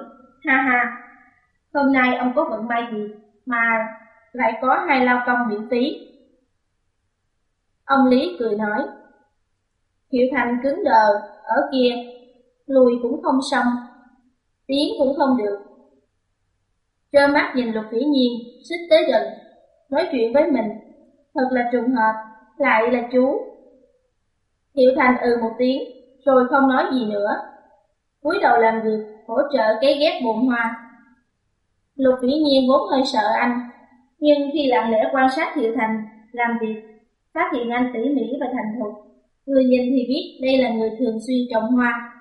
ha ha, hôm nay ông có vận may gì mà lại có hai lao công miễn phí. Ông Lý cười nói, Hiệu Thành cứng đờ, ở kia, lùi cũng không xong, tiến cũng không được. Trơ mắt nhìn Lục Vĩ Nhiên, xích tới gần, nói chuyện với mình, thật là trùng hợp, lại là chú. Hiệu Thành ừ một tiếng, rồi không nói gì nữa cúi đầu làm việc, hỗ trợ cái ghép bồn hoa. Lục vĩ nhiên vốn hơi sợ anh, nhưng khi lặng lẽ quan sát Thiệu Thành làm việc, phát hiện anh tỉ mỉ và thành thục, người nhìn thì biết đây là người thường xuyên trồng hoa.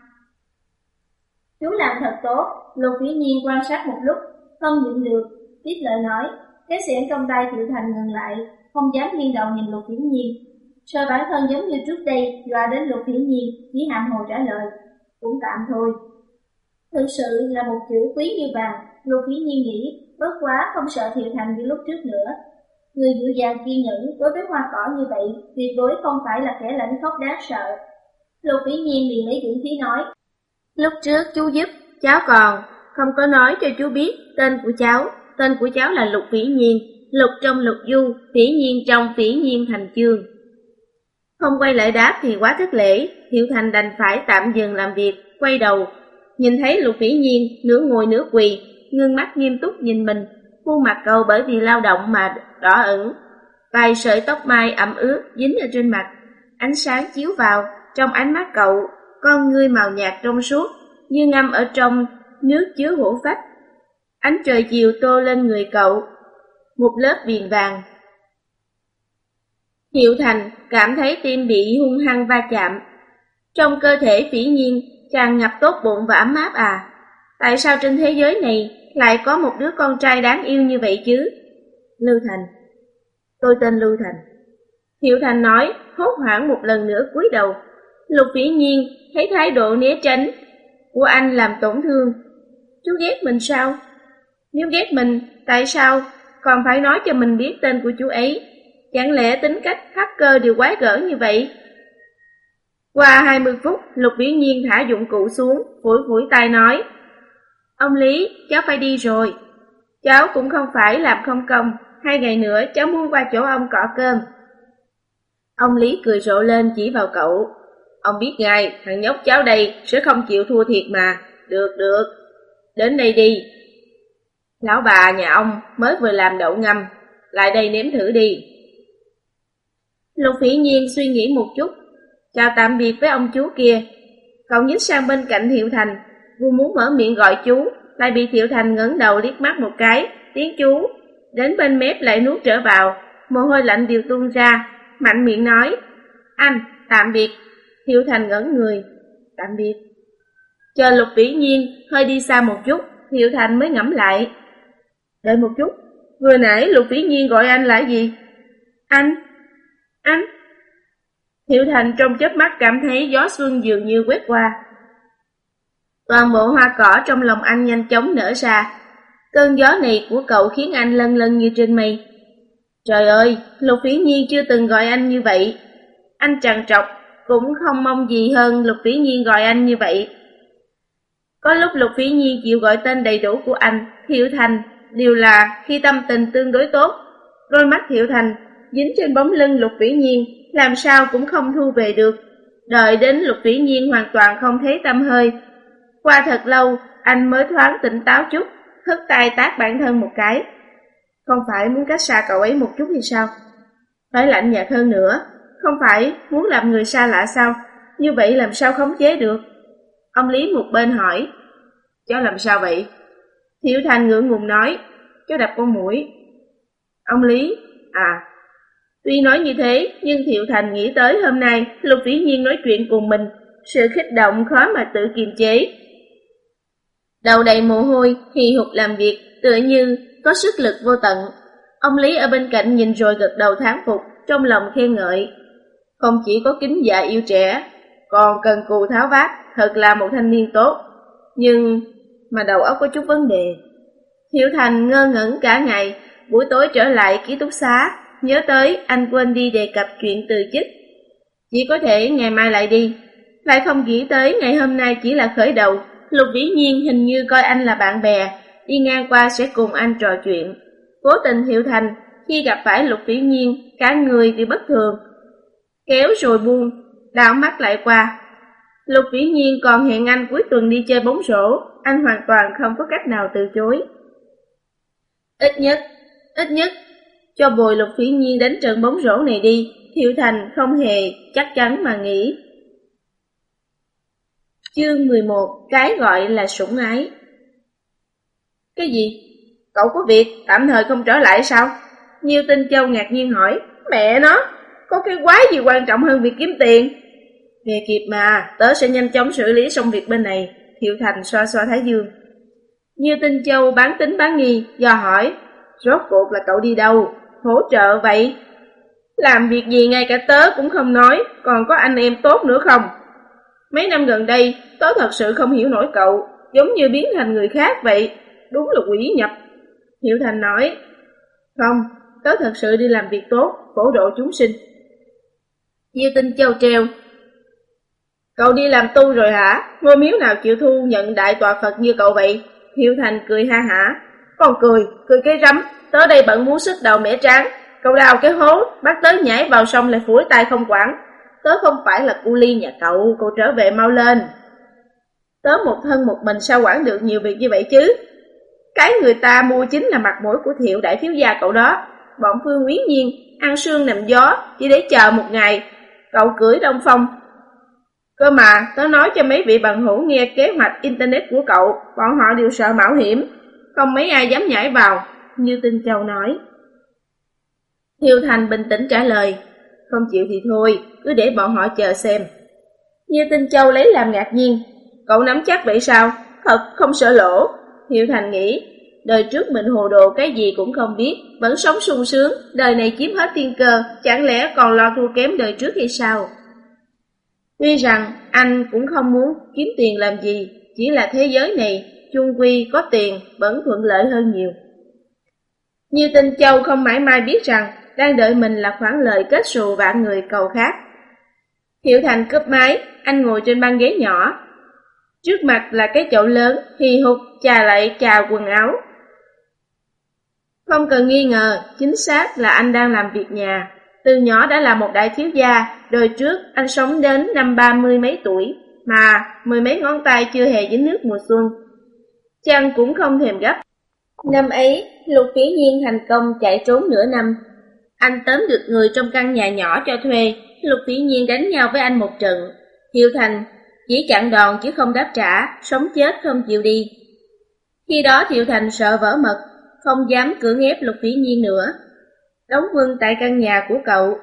Chú làm thật tốt, Lục vĩ nhiên quan sát một lúc, không nhịn được, tiếp lời nói, cái xẻng trong tay Thiệu Thành ngừng lại, không dám nghiêng đầu nhìn Lục vĩ nhiên. Sợ bản thân giống như trước đây, dọa đến Lục vĩ nhiên, chỉ hạm hồ trả lời cũng tạm thôi. Thực sự là một chữ quý như vàng, Lục Vĩ Nhiên nghĩ, bất quá không sợ thiệt Thành như lúc trước nữa. Người dịu dàng kiên nhẫn đối với hoa cỏ như vậy, tuyệt đối không phải là kẻ lãnh khóc đáng sợ. Lục Vĩ Nhiên liền lấy dũng khí nói, Lúc trước chú giúp, cháu còn, không có nói cho chú biết tên của cháu. Tên của cháu là Lục Vĩ Nhiên, Lục trong Lục Du, Vĩ Nhiên trong Vĩ Nhiên thành chương. Không quay lại đáp thì quá thất lễ, Hiệu Thành đành phải tạm dừng làm việc, quay đầu. Nhìn thấy Lục Vĩ Nhiên, nửa ngồi nửa quỳ, ngưng mắt nghiêm túc nhìn mình, khuôn mặt cậu bởi vì lao động mà đỏ ửng. Vài sợi tóc mai ẩm ướt dính ở trên mặt, ánh sáng chiếu vào, trong ánh mắt cậu, con ngươi màu nhạt trong suốt, như ngâm ở trong nước chứa hổ phách. Ánh trời chiều tô lên người cậu, một lớp viền vàng Hiệu Thành cảm thấy tim bị hung hăng va chạm. Trong cơ thể phỉ nhiên tràn ngập tốt bụng và ấm áp à. Tại sao trên thế giới này lại có một đứa con trai đáng yêu như vậy chứ? Lưu Thành Tôi tên Lưu Thành. Hiệu Thành nói, hốt hoảng một lần nữa cúi đầu. Lục phỉ nhiên thấy thái độ né tránh của anh làm tổn thương. Chú ghét mình sao? Nếu ghét mình, tại sao còn phải nói cho mình biết tên của chú ấy? Chẳng lẽ tính cách hacker đều quái gở như vậy? Qua 20 phút, Lục Viễn Nhiên thả dụng cụ xuống, phủi phủi tay nói. Ông Lý, cháu phải đi rồi. Cháu cũng không phải làm không công, hai ngày nữa cháu muốn qua chỗ ông cọ cơm. Ông Lý cười rộ lên chỉ vào cậu. Ông biết ngay, thằng nhóc cháu đây sẽ không chịu thua thiệt mà. Được, được. Đến đây đi. Lão bà nhà ông mới vừa làm đậu ngâm, lại đây nếm thử đi. Lục Phỉ Nhiên suy nghĩ một chút, chào tạm biệt với ông chú kia. Cậu nhích sang bên cạnh Thiệu Thành, vừa muốn mở miệng gọi chú, lại bị Thiệu Thành ngẩng đầu liếc mắt một cái, tiếng chú, đến bên mép lại nuốt trở vào, mồ hôi lạnh đều tuôn ra, mạnh miệng nói, anh, tạm biệt. Thiệu Thành ngẩn người, tạm biệt. Chờ Lục Vĩ Nhiên hơi đi xa một chút, Thiệu Thành mới ngẫm lại. Đợi một chút, vừa nãy Lục Vĩ Nhiên gọi anh là gì? Anh, anh. Thiệu Thành trong chớp mắt cảm thấy gió xuân dường như quét qua. Toàn bộ hoa cỏ trong lòng anh nhanh chóng nở ra. Cơn gió này của cậu khiến anh lân lân như trên mây. Trời ơi, Lục Vĩ Nhiên chưa từng gọi anh như vậy. Anh trằn trọc, cũng không mong gì hơn Lục Vĩ Nhiên gọi anh như vậy. Có lúc Lục Vĩ Nhiên chịu gọi tên đầy đủ của anh, Thiệu Thành, đều là khi tâm tình tương đối tốt. Đôi mắt Thiệu Thành dính trên bóng lưng Lục Vĩ Nhiên, làm sao cũng không thu về được. Đợi đến Lục Vĩ Nhiên hoàn toàn không thấy tâm hơi. Qua thật lâu, anh mới thoáng tỉnh táo chút, hất tay tác bản thân một cái. Không phải muốn cách xa cậu ấy một chút thì sao? Phải lạnh nhạt hơn nữa, không phải muốn làm người xa lạ sao? Như vậy làm sao khống chế được? Ông Lý một bên hỏi, cháu làm sao vậy? Thiệu Thành ngượng ngùng nói, cháu đập con mũi. Ông Lý, à, tuy nói như thế, nhưng Thiệu Thành nghĩ tới hôm nay Lục Vĩ Nhiên nói chuyện cùng mình, sự kích động khó mà tự kiềm chế. Đầu đầy mồ hôi, hì hục làm việc, tựa như có sức lực vô tận. Ông Lý ở bên cạnh nhìn rồi gật đầu thán phục, trong lòng khen ngợi. Không chỉ có kính dạ yêu trẻ, còn cần cù tháo vát, thật là một thanh niên tốt. Nhưng mà đầu óc có chút vấn đề. thiệu Thành ngơ ngẩn cả ngày, buổi tối trở lại ký túc xá, nhớ tới anh quên đi đề cập chuyện từ chức. Chỉ có thể ngày mai lại đi, lại không nghĩ tới ngày hôm nay chỉ là khởi đầu. Lục Vĩ Nhiên hình như coi anh là bạn bè, đi ngang qua sẽ cùng anh trò chuyện. Cố tình Hiểu Thành, khi gặp phải Lục Vĩ Nhiên, cả người thì bất thường. Kéo rồi buông, đảo mắt lại qua. Lục Vĩ Nhiên còn hẹn anh cuối tuần đi chơi bóng rổ, anh hoàn toàn không có cách nào từ chối. Ít nhất, ít nhất, cho bồi Lục Vĩ Nhiên đến trận bóng rổ này đi, Thiệu Thành không hề chắc chắn mà nghĩ. Chương 11 Cái gọi là sủng ái Cái gì? Cậu có việc, tạm thời không trở lại sao? Nhiêu Tinh Châu ngạc nhiên hỏi Mẹ nó, có cái quái gì quan trọng hơn việc kiếm tiền? Về kịp mà, tớ sẽ nhanh chóng xử lý xong việc bên này Thiệu Thành xoa xoa Thái Dương nhiêu Tinh Châu bán tính bán nghi Do hỏi Rốt cuộc là cậu đi đâu? Hỗ trợ vậy? Làm việc gì ngay cả tớ cũng không nói Còn có anh em tốt nữa không? Mấy năm gần đây Tớ thật sự không hiểu nổi cậu Giống như biến thành người khác vậy Đúng là quỷ nhập Hiệu Thành nói Không, tớ thật sự đi làm việc tốt Phổ độ chúng sinh Diêu tinh treo treo Cậu đi làm tu rồi hả? Ngôi miếu nào chịu thu nhận đại tòa Phật như cậu vậy? Hiệu Thành cười ha hả. Còn cười, cười cái rắm tới đây bận muốn sức đầu mẻ tráng. Cậu đào cái hố, bắt tớ nhảy vào sông lại phủi tay không quản. Tớ không phải là cu ly nhà cậu, cậu trở về mau lên. Tớ một thân một mình sao quản được nhiều việc như vậy chứ? Cái người ta mua chính là mặt mũi của thiệu đại thiếu gia cậu đó. Bọn Phương Quý Nhiên, ăn sương nằm gió, chỉ để chờ một ngày. Cậu cưới Đông Phong, Cơ mà, tớ nói cho mấy vị bằng hữu nghe kế hoạch Internet của cậu, bọn họ đều sợ mạo hiểm, không mấy ai dám nhảy vào, như Tinh Châu nói. Thiêu Thành bình tĩnh trả lời, không chịu thì thôi, cứ để bọn họ chờ xem. Như Tinh Châu lấy làm ngạc nhiên, cậu nắm chắc vậy sao? Thật không sợ lỗ. Thiêu Thành nghĩ, đời trước mình hồ đồ cái gì cũng không biết, vẫn sống sung sướng, đời này chiếm hết tiên cơ, chẳng lẽ còn lo thua kém đời trước hay sao? Tuy rằng anh cũng không muốn kiếm tiền làm gì, chỉ là thế giới này, chung quy có tiền vẫn thuận lợi hơn nhiều. Như Tinh Châu không mãi mai biết rằng đang đợi mình là khoản lời kết xù vạn người cầu khác. Thiệu Thành cướp máy, anh ngồi trên băng ghế nhỏ. Trước mặt là cái chậu lớn, hì hục, trà lại trà quần áo. Không cần nghi ngờ, chính xác là anh đang làm việc nhà. Từ nhỏ đã là một đại thiếu gia, đời trước anh sống đến năm ba mươi mấy tuổi, mà mười mấy ngón tay chưa hề dính nước mùa xuân. Chàng cũng không thèm gấp. Năm ấy, Lục Phí Nhiên thành công chạy trốn nửa năm. Anh tóm được người trong căn nhà nhỏ cho thuê, Lục Vĩ Nhiên đánh nhau với anh một trận. Thiệu Thành chỉ chặn đòn chứ không đáp trả, sống chết không chịu đi. Khi đó Thiệu Thành sợ vỡ mật, không dám cưỡng ép Lục Vĩ Nhiên nữa. Đóng quân tại căn nhà của cậu,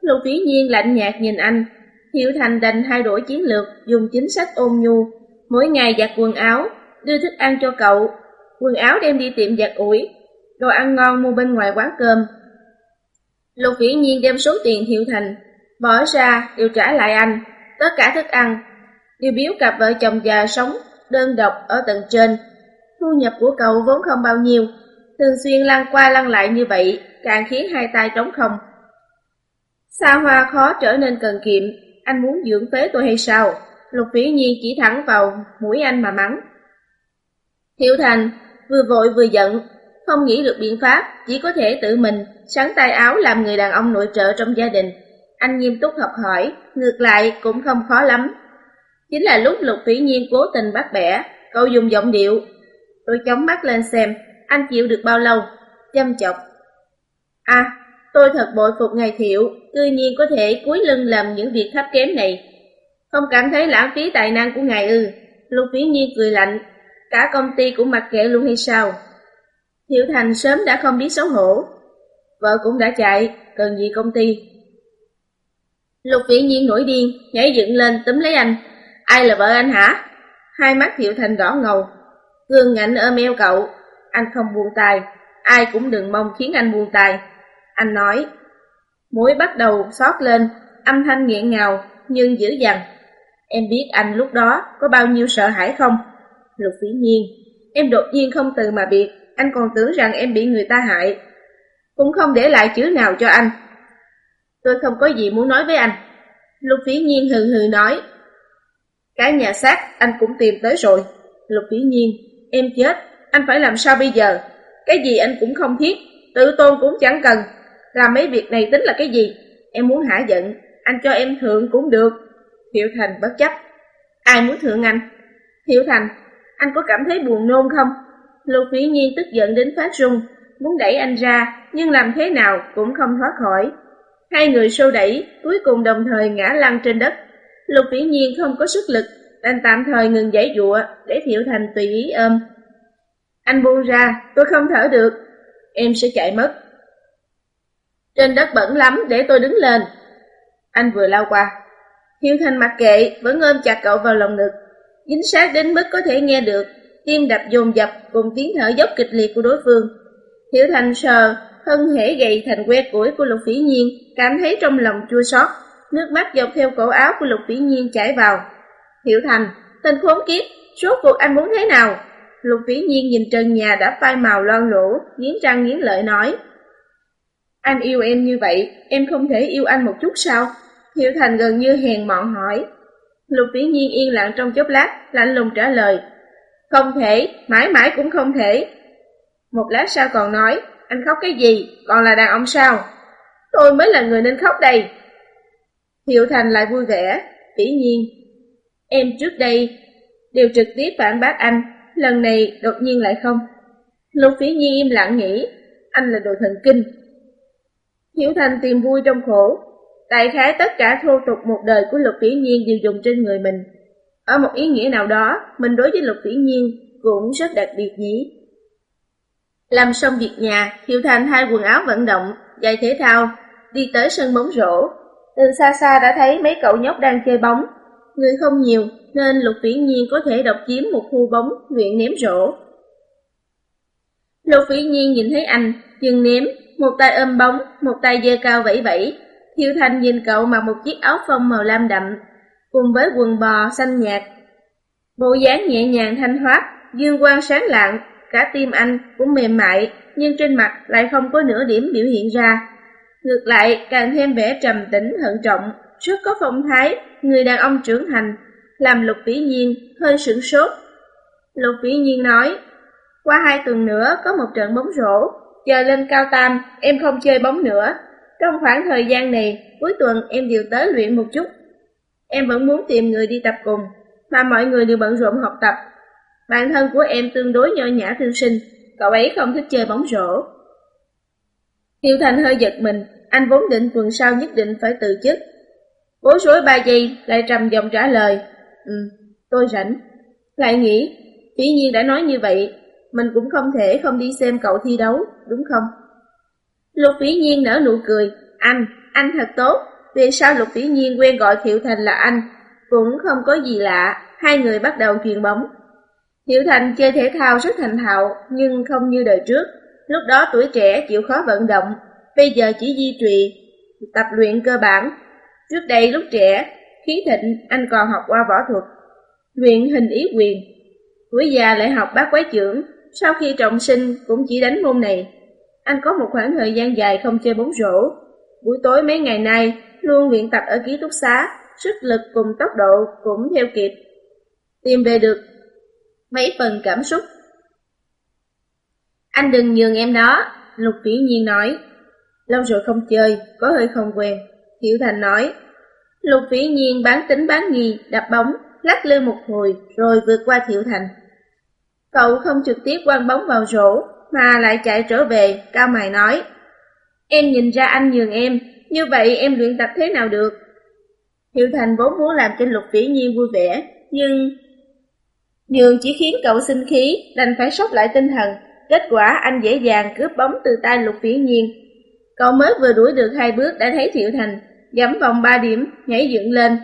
Lục Vĩ Nhiên lạnh nhạt nhìn anh. Thiệu Thành đành thay đổi chiến lược, dùng chính sách ôn nhu, mỗi ngày giặt quần áo, đưa thức ăn cho cậu, quần áo đem đi tiệm giặt ủi, đồ ăn ngon mua bên ngoài quán cơm. Lục Vĩ Nhiên đem số tiền Thiệu Thành, bỏ ra đều trả lại anh, tất cả thức ăn, đều biếu cặp vợ chồng già sống đơn độc ở tầng trên. Thu nhập của cậu vốn không bao nhiêu, thường xuyên lăn qua lăn lại như vậy, càng khiến hai tay trống không. Sa hoa khó trở nên cần kiệm, anh muốn dưỡng phế tôi hay sao? Lục Vĩ Nhiên chỉ thẳng vào mũi anh mà mắng. Thiệu Thành vừa vội vừa giận, không nghĩ được biện pháp, chỉ có thể tự mình sáng tay áo làm người đàn ông nội trợ trong gia đình. Anh nghiêm túc học hỏi, ngược lại cũng không khó lắm. Chính là lúc Lục Vĩ Nhiên cố tình bắt bẻ, cậu dùng giọng điệu. Tôi chống mắt lên xem, anh chịu được bao lâu? Châm chọc. À, tôi thật bội phục ngài thiệu, tự nhiên có thể cúi lưng làm những việc thấp kém này. Không cảm thấy lãng phí tài năng của ngài ư. Lục Vĩ Nhiên cười lạnh, cả công ty cũng mặc kệ luôn hay sao? Hiểu Thành sớm đã không biết xấu hổ. Vợ cũng đã chạy, cần gì công ty. Lục Vĩ Nhiên nổi điên, nhảy dựng lên túm lấy anh. Ai là vợ anh hả? Hai mắt Thiệu Thành đỏ ngầu. gương ngạnh ôm eo cậu. Anh không buông tay. Ai cũng đừng mong khiến anh buông tay. Anh nói. Mũi bắt đầu xót lên, âm thanh nghẹn ngào, nhưng dữ dằn. Em biết anh lúc đó có bao nhiêu sợ hãi không? Lục Vĩ Nhiên, em đột nhiên không từ mà biệt, anh còn tưởng rằng em bị người ta hại. Cũng không để lại chữ nào cho anh. Tôi không có gì muốn nói với anh. Lục Vĩ Nhiên hừ hừ nói. Cái nhà xác anh cũng tìm tới rồi. Lục Vĩ Nhiên, em chết, anh phải làm sao bây giờ? Cái gì anh cũng không thiết, tự tôn cũng chẳng cần. Làm mấy việc này tính là cái gì? Em muốn hả giận, anh cho em thượng cũng được. Thiệu Thành bất chấp. Ai muốn thượng anh? Thiệu Thành, anh có cảm thấy buồn nôn không? Lục Vĩ nhi tức giận đến phát run, muốn đẩy anh ra, nhưng làm thế nào cũng không thoát khỏi. Hai người xô đẩy, cuối cùng đồng thời ngã lăn trên đất. Lục Vĩ Nhiên không có sức lực, đành tạm thời ngừng giãy giụa để Thiệu Thành tùy ý ôm. Anh buông ra, tôi không thở được, em sẽ chạy mất. Trên đất bẩn lắm, để tôi đứng lên. Anh vừa lao qua. Thiệu Thành mặc kệ, vẫn ôm chặt cậu vào lòng ngực, chính xác đến mức có thể nghe được tim đập dồn dập cùng tiếng thở dốc kịch liệt của đối phương. Hiểu Thành sờ thân thể gầy thành que củi của Lục Phỉ Nhiên, cảm thấy trong lòng chua xót, nước mắt dọc theo cổ áo của Lục Phỉ Nhiên chảy vào. Hiểu Thành, tên khốn kiếp, rốt cuộc anh muốn thế nào? Lục Phỉ Nhiên nhìn trần nhà đã phai màu loang lỗ, nghiến răng nghiến lợi nói. Anh yêu em như vậy, em không thể yêu anh một chút sao? Thiệu Thành gần như hèn mọn hỏi. Lục Vĩ Nhiên yên lặng trong chốc lát, lạnh lùng trả lời. Không thể, mãi mãi cũng không thể. Một lát sau còn nói, anh khóc cái gì, còn là đàn ông sao? Tôi mới là người nên khóc đây. Thiệu Thành lại vui vẻ, Vĩ Nhiên. Em trước đây đều trực tiếp phản bác anh, lần này đột nhiên lại không. Lục Vĩ Nhiên im lặng nghĩ, anh là đồ thần kinh. Hiểu Thành tìm vui trong khổ, Đại khái tất cả thô tục một đời của Lục Vĩ Nhiên đều dùng trên người mình. Ở một ý nghĩa nào đó, mình đối với Lục Vĩ Nhiên cũng rất đặc biệt nhỉ. Làm xong việc nhà, Thiệu Thành hai quần áo vận động, giày thể thao, đi tới sân bóng rổ. Từ xa xa đã thấy mấy cậu nhóc đang chơi bóng. Người không nhiều, nên Lục Vĩ Nhiên có thể độc chiếm một khu bóng luyện ném rổ. Lục Vĩ Nhiên nhìn thấy anh, dừng ném, một tay ôm bóng, một tay giơ cao vẫy vẫy, Thiệu Thành nhìn cậu mặc một chiếc áo phông màu lam đậm, cùng với quần bò xanh nhạt. Bộ dáng nhẹ nhàng thanh thoát, dương quang sáng lạng, cả tim anh cũng mềm mại, nhưng trên mặt lại không có nửa điểm biểu hiện ra. Ngược lại, càng thêm vẻ trầm tĩnh thận trọng, rất có phong thái, người đàn ông trưởng thành, làm Lục Vĩ Nhiên hơi sửng sốt. Lục Vĩ Nhiên nói, qua hai tuần nữa có một trận bóng rổ, Giờ lên cao tam, em không chơi bóng nữa, trong khoảng thời gian này, cuối tuần em đều tới luyện một chút. Em vẫn muốn tìm người đi tập cùng, mà mọi người đều bận rộn học tập. Bạn thân của em tương đối nho nhã thư sinh, cậu ấy không thích chơi bóng rổ. Tiêu Thành hơi giật mình, anh vốn định tuần sau nhất định phải từ chức. Bối rối ba giây, lại trầm giọng trả lời. Ừ, tôi rảnh. Lại nghĩ, dĩ nhiên đã nói như vậy, mình cũng không thể không đi xem cậu thi đấu, đúng không? Lục Vĩ Nhiên nở nụ cười, anh, anh thật tốt, vì sao Lục Vĩ Nhiên quen gọi Thiệu Thành là anh, cũng không có gì lạ, hai người bắt đầu truyền bóng. Thiệu Thành chơi thể thao rất thành thạo, nhưng không như đời trước, lúc đó tuổi trẻ chịu khó vận động, bây giờ chỉ di trì, tập luyện cơ bản. Trước đây lúc trẻ, khí thịnh anh còn học qua võ thuật, luyện hình ý quyền. Tuổi già lại học bác quái trưởng, sau khi trọng sinh cũng chỉ đánh môn này. Anh có một khoảng thời gian dài không chơi bóng rổ. Buổi tối mấy ngày nay luôn luyện tập ở ký túc xá, sức lực cùng tốc độ cũng theo kịp. Tìm về được mấy phần cảm xúc. Anh đừng nhường em đó, Lục Vĩ Nhiên nói. Lâu rồi không chơi, có hơi không quen. Hiểu Thành nói. Lục Vĩ Nhiên bán tính bán nghi, đập bóng, lắc lư một hồi rồi vượt qua Thiệu Thành. Cậu không trực tiếp quăng bóng vào rổ, mà lại chạy trở về, cao mày nói. Em nhìn ra anh nhường em, như vậy em luyện tập thế nào được? Hiệu Thành vốn muốn làm cho Lục Vĩ Nhiên vui vẻ, nhưng... Nhường chỉ khiến cậu sinh khí, đành phải sốc lại tinh thần. Kết quả anh dễ dàng cướp bóng từ tay Lục Vĩ Nhiên. Cậu mới vừa đuổi được hai bước đã thấy Thiệu Thành, giẫm vòng ba điểm, nhảy dựng lên.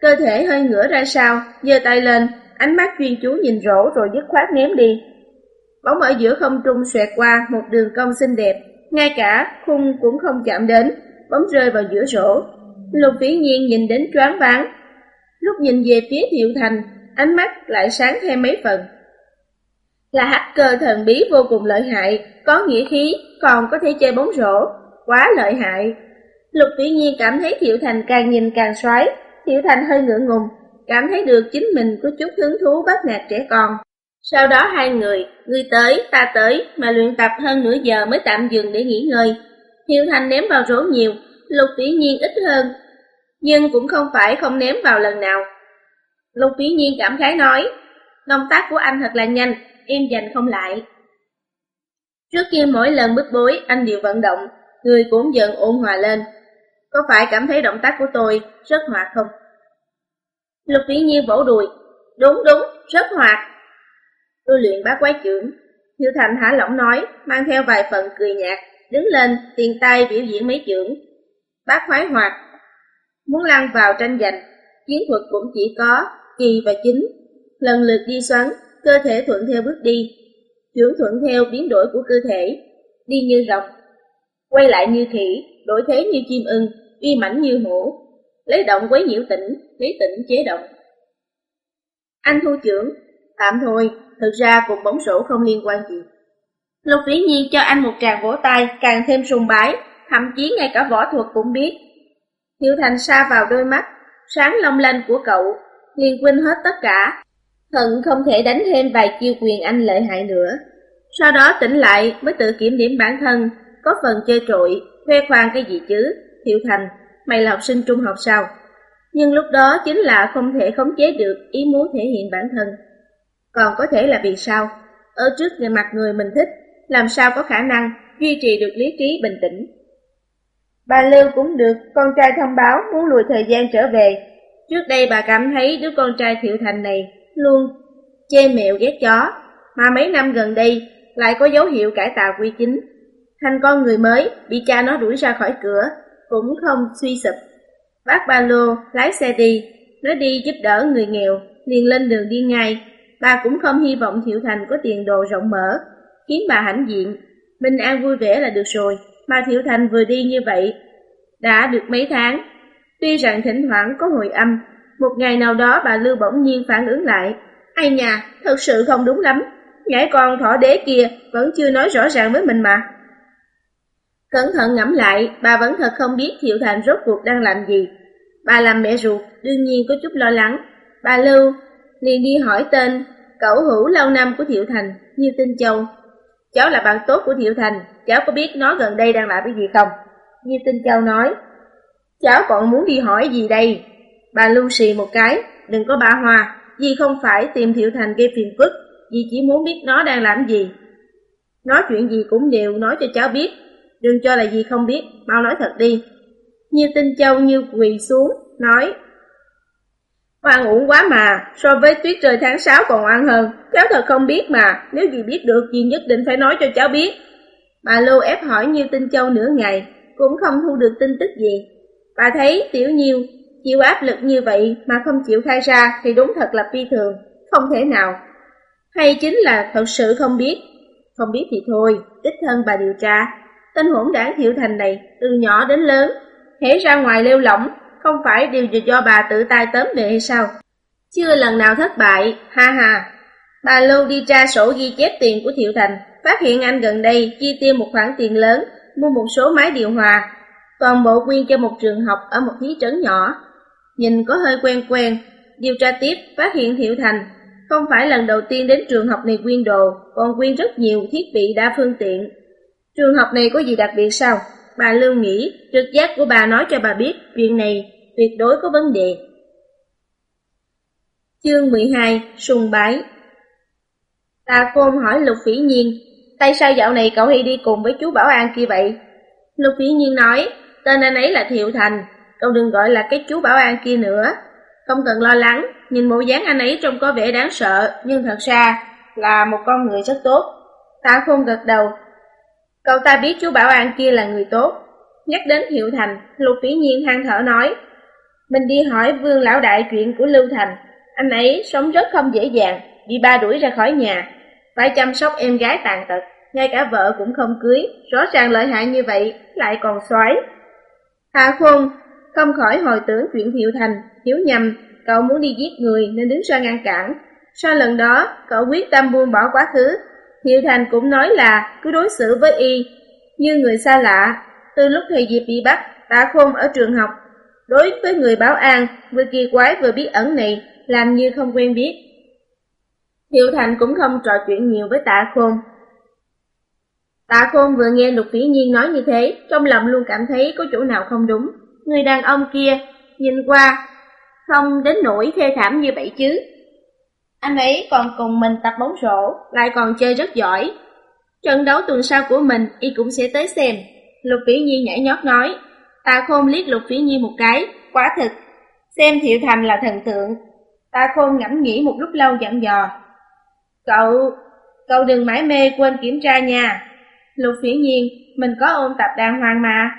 Cơ thể hơi ngửa ra sau, giơ tay lên, ánh mắt chuyên chú nhìn rổ rồi dứt khoát ném đi. Bóng ở giữa không trung xoẹt qua một đường cong xinh đẹp, ngay cả khung cũng không chạm đến, bóng rơi vào giữa rổ. Lục vĩ nhiên nhìn đến choáng váng. Lúc nhìn về phía Thiệu Thành, ánh mắt lại sáng thêm mấy phần. Là hacker thần bí vô cùng lợi hại, có nghĩa khí, còn có thể chơi bóng rổ, quá lợi hại. Lục vĩ nhiên cảm thấy Thiệu Thành càng nhìn càng xoái, Thiệu Thành hơi ngượng ngùng, cảm thấy được chính mình có chút hứng thú bắt nạt trẻ con. Sau đó hai người, người tới, ta tới, mà luyện tập hơn nửa giờ mới tạm dừng để nghỉ ngơi. Hiêu Thành ném vào rổ nhiều, Lục Vĩ Nhiên ít hơn, nhưng cũng không phải không ném vào lần nào. Lục Vĩ Nhiên cảm khái nói, động tác của anh thật là nhanh, em giành không lại. Trước kia mỗi lần bức bối, anh đều vận động, người cũng dần ôn hòa lên. Có phải cảm thấy động tác của tôi rất hoạt không? Lục Vĩ Nhiên vỗ đùi, đúng đúng, rất hoạt. Tôi luyện bát quái trưởng, Thiệu Thành thả lỏng nói, mang theo vài phần cười nhạt, đứng lên, tiền tay biểu diễn mấy trưởng. Bác khoái hoạt, muốn lăn vào tranh giành, chiến thuật cũng chỉ có kỳ và chính, lần lượt đi xoắn, cơ thể thuận theo bước đi, trưởng thuận theo biến đổi của cơ thể, đi như rồng, quay lại như khỉ, đổi thế như chim ưng, uy mãnh như hổ, lấy động quấy nhiễu tỉnh, lấy tỉnh chế động. Anh thu trưởng, tạm thôi, thực ra cuộc bóng rổ không liên quan gì. Lục Vĩ Nhiên cho anh một tràng vỗ tay càng thêm sùng bái, thậm chí ngay cả võ thuật cũng biết. Hiệu Thành xa vào đôi mắt, sáng long lanh của cậu, liền quên hết tất cả. Hận không thể đánh thêm vài chiêu quyền anh lợi hại nữa. Sau đó tỉnh lại mới tự kiểm điểm bản thân, có phần chơi trội, khoe khoang cái gì chứ, Hiệu Thành, mày là học sinh trung học sao? Nhưng lúc đó chính là không thể khống chế được ý muốn thể hiện bản thân. Còn có thể là vì sao? Ở trước người mặt người mình thích, làm sao có khả năng duy trì được lý trí bình tĩnh. Bà Lưu cũng được con trai thông báo muốn lùi thời gian trở về. Trước đây bà cảm thấy đứa con trai Thiệu Thành này luôn chê mẹo ghét chó, mà mấy năm gần đây lại có dấu hiệu cải tạo quy chính. Thành con người mới, bị cha nó đuổi ra khỏi cửa, cũng không suy sụp. Bác ba lô lái xe đi, nói đi giúp đỡ người nghèo, liền lên đường đi ngay. Bà cũng không hy vọng Thiệu Thành có tiền đồ rộng mở, khiến bà hãnh diện. Bình an vui vẻ là được rồi, mà Thiệu Thành vừa đi như vậy, đã được mấy tháng. Tuy rằng thỉnh thoảng có hồi âm, một ngày nào đó bà Lưu bỗng nhiên phản ứng lại. Ai nhà, thật sự không đúng lắm, nhãi con thỏ đế kia vẫn chưa nói rõ ràng với mình mà. Cẩn thận ngẫm lại, bà vẫn thật không biết Thiệu Thành rốt cuộc đang làm gì. Bà làm mẹ ruột, đương nhiên có chút lo lắng. Bà Lưu liền đi hỏi tên cậu hữu lâu năm của Thiệu Thành, như Tinh Châu. Cháu là bạn tốt của Thiệu Thành, cháu có biết nó gần đây đang làm cái gì không? Như Tinh Châu nói. Cháu còn muốn đi hỏi gì đây? Bà Lưu xì một cái, đừng có bà hoa, vì không phải tìm Thiệu Thành gây phiền phức, vì chỉ muốn biết nó đang làm gì. Nói chuyện gì cũng đều nói cho cháu biết, đừng cho là gì không biết, mau nói thật đi. Như tinh châu như quỳ xuống, nói Oan uổng quá mà, so với tuyết rơi tháng 6 còn oan hơn, cháu thật không biết mà, nếu gì biết được gì nhất định phải nói cho cháu biết. Bà Lưu ép hỏi nhiêu Tinh Châu nửa ngày, cũng không thu được tin tức gì. Bà thấy Tiểu Nhiêu chịu áp lực như vậy mà không chịu khai ra thì đúng thật là phi thường, không thể nào. Hay chính là thật sự không biết. Không biết thì thôi, ít hơn bà điều tra. Tên hỗn đảng Thiệu Thành này, từ nhỏ đến lớn, hễ ra ngoài lêu lỏng, không phải đều do bà tự tay tóm về hay sao? Chưa lần nào thất bại, ha ha. Bà Lưu đi tra sổ ghi chép tiền của Thiệu Thành, phát hiện anh gần đây chi tiêu một khoản tiền lớn, mua một số máy điều hòa, toàn bộ quyên cho một trường học ở một thị trấn nhỏ. Nhìn có hơi quen quen, điều tra tiếp phát hiện Thiệu Thành không phải lần đầu tiên đến trường học này quyên đồ, còn quyên rất nhiều thiết bị đa phương tiện. Trường học này có gì đặc biệt sao? Bà Lưu nghĩ, trực giác của bà nói cho bà biết chuyện này tuyệt đối có vấn đề. Chương 12 Sùng bái Tà Côn hỏi Lục Phỉ Nhiên, tại sao dạo này cậu hay đi cùng với chú Bảo An kia vậy? Lục Phỉ Nhiên nói, tên anh ấy là Thiệu Thành, cậu đừng gọi là cái chú Bảo An kia nữa. Không cần lo lắng, nhìn bộ dáng anh ấy trông có vẻ đáng sợ, nhưng thật ra là một con người rất tốt. Ta không gật đầu. Cậu ta biết chú Bảo An kia là người tốt. Nhắc đến Thiệu Thành, Lục Phỉ Nhiên than thở nói, mình đi hỏi Vương Lão Đại chuyện của Lưu Thành, anh ấy sống rất không dễ dàng, bị ba đuổi ra khỏi nhà, phải chăm sóc em gái tàn tật, ngay cả vợ cũng không cưới, rõ ràng lợi hại như vậy, lại còn xoái. Hà Khôn không khỏi hồi tưởng chuyện Thiệu Thành, hiểu nhầm, cậu muốn đi giết người nên đứng ra ngăn cản. Sau lần đó, cậu quyết tâm buông bỏ quá khứ. Thiệu Thành cũng nói là cứ đối xử với y như người xa lạ. Từ lúc thầy Diệp bị bắt, đã khôn ở trường học. Đối với người báo an, vừa kỳ quái vừa biết ẩn này, làm như không quen biết. Thiệu Thành cũng không trò chuyện nhiều với tạ khôn. Tạ khôn vừa nghe Lục Vĩ Nhiên nói như thế, trong lòng luôn cảm thấy có chỗ nào không đúng. Người đàn ông kia, nhìn qua, không đến nỗi thê thảm như vậy chứ. Anh ấy còn cùng mình tập bóng rổ, lại còn chơi rất giỏi. Trận đấu tuần sau của mình, y cũng sẽ tới xem. Lục Vĩ Nhiên nhảy nhót nói. Ta khôn liếc Lục phỉ Nhiên một cái, quá thực. Xem Thiệu Thành là thần tượng. Ta khôn ngẫm nghĩ một lúc lâu dặn dò. Cậu, cậu đừng mãi mê quên kiểm tra nha. Lục phỉ Nhiên, mình có ôn tập đàng hoàng mà.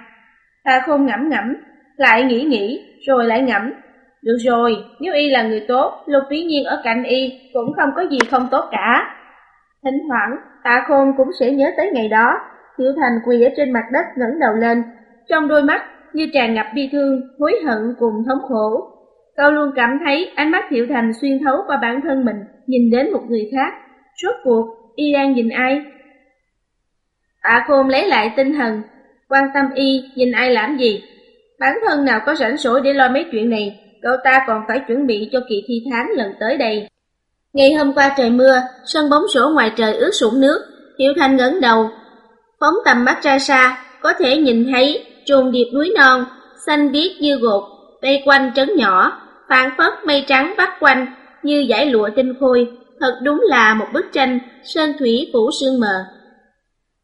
Ta khôn ngẫm ngẫm, lại nghĩ nghĩ, rồi lại ngẫm. Được rồi, nếu y là người tốt, lục phỉ nhiên ở cạnh y cũng không có gì không tốt cả. Thỉnh thoảng, tạ khôn cũng sẽ nhớ tới ngày đó, Tiểu Thành quỳ ở trên mặt đất ngẩng đầu lên, trong đôi mắt như tràn ngập bi thương, hối hận cùng thống khổ. Cậu luôn cảm thấy ánh mắt Thiệu Thành xuyên thấu qua bản thân mình, nhìn đến một người khác. Rốt cuộc, y đang nhìn ai? Tạ Khôn lấy lại tinh thần, quan tâm y, nhìn ai làm gì? Bản thân nào có rảnh rỗi để lo mấy chuyện này, cậu ta còn phải chuẩn bị cho kỳ thi tháng lần tới đây. Ngày hôm qua trời mưa, sân bóng rổ ngoài trời ướt sũng nước, Thiệu Thanh ngẩng đầu, phóng tầm mắt ra xa, có thể nhìn thấy trùng điệp núi non, xanh biếc như gột, bay quanh trấn nhỏ, phản phất mây trắng bắt quanh như giải lụa tinh khôi, thật đúng là một bức tranh sơn thủy phủ sương mờ.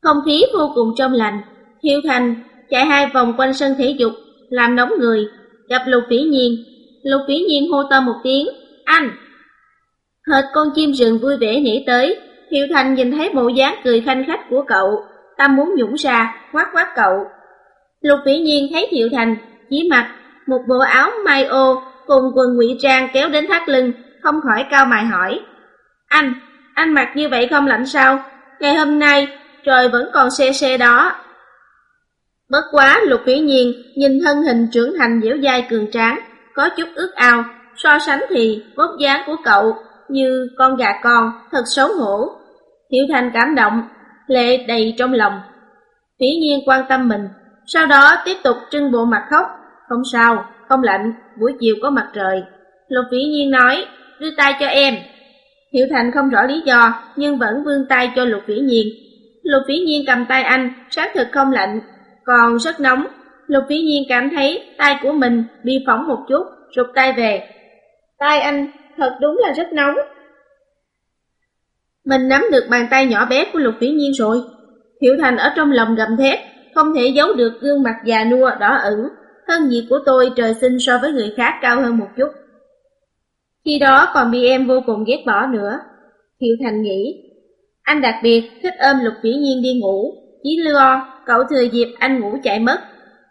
Không khí vô cùng trong lành, Hiểu Thành chạy hai vòng quanh sân thể dục, làm nóng người, gặp Lục Vĩ Nhiên. Lục Vĩ Nhiên hô to một tiếng, anh! Hệt con chim rừng vui vẻ nhảy tới, Hiệu Thành nhìn thấy bộ dáng cười khanh khách của cậu, tâm muốn nhũng ra, quát quát cậu. Lục Vĩ Nhiên thấy Thiệu Thành chỉ mặc một bộ áo mai ô cùng quần ngụy trang kéo đến thắt lưng, không khỏi cao mày hỏi. Anh, anh mặc như vậy không lạnh sao? Ngày hôm nay, trời vẫn còn se se đó. Bất quá lục vĩ nhiên, nhìn thân hình trưởng thành dẻo dai cường tráng, có chút ước ao, so sánh thì vóc dáng của cậu như con gà con, thật xấu hổ. Thiệu Thành cảm động, lệ đầy trong lòng. Vĩ nhiên quan tâm mình, sau đó tiếp tục trưng bộ mặt khóc. Không sao, không lạnh, buổi chiều có mặt trời. Lục vĩ nhiên nói, đưa tay cho em. Hiểu Thành không rõ lý do, nhưng vẫn vươn tay cho Lục Vĩ Nhiên. Lục Vĩ Nhiên cầm tay anh, xác thực không lạnh, còn rất nóng. Lục Vĩ Nhiên cảm thấy tay của mình bị phỏng một chút, rụt tay về. Tay anh thật đúng là rất nóng. Mình nắm được bàn tay nhỏ bé của Lục Vĩ Nhiên rồi. Hiểu Thành ở trong lòng gầm thét, không thể giấu được gương mặt già nua đỏ ửng, thân nhiệt của tôi trời sinh so với người khác cao hơn một chút. Khi đó còn bị em vô cùng ghét bỏ nữa. Thiệu Thành nghĩ, anh đặc biệt thích ôm Lục Vĩ Nhiên đi ngủ, chỉ lo cậu thừa dịp anh ngủ chạy mất.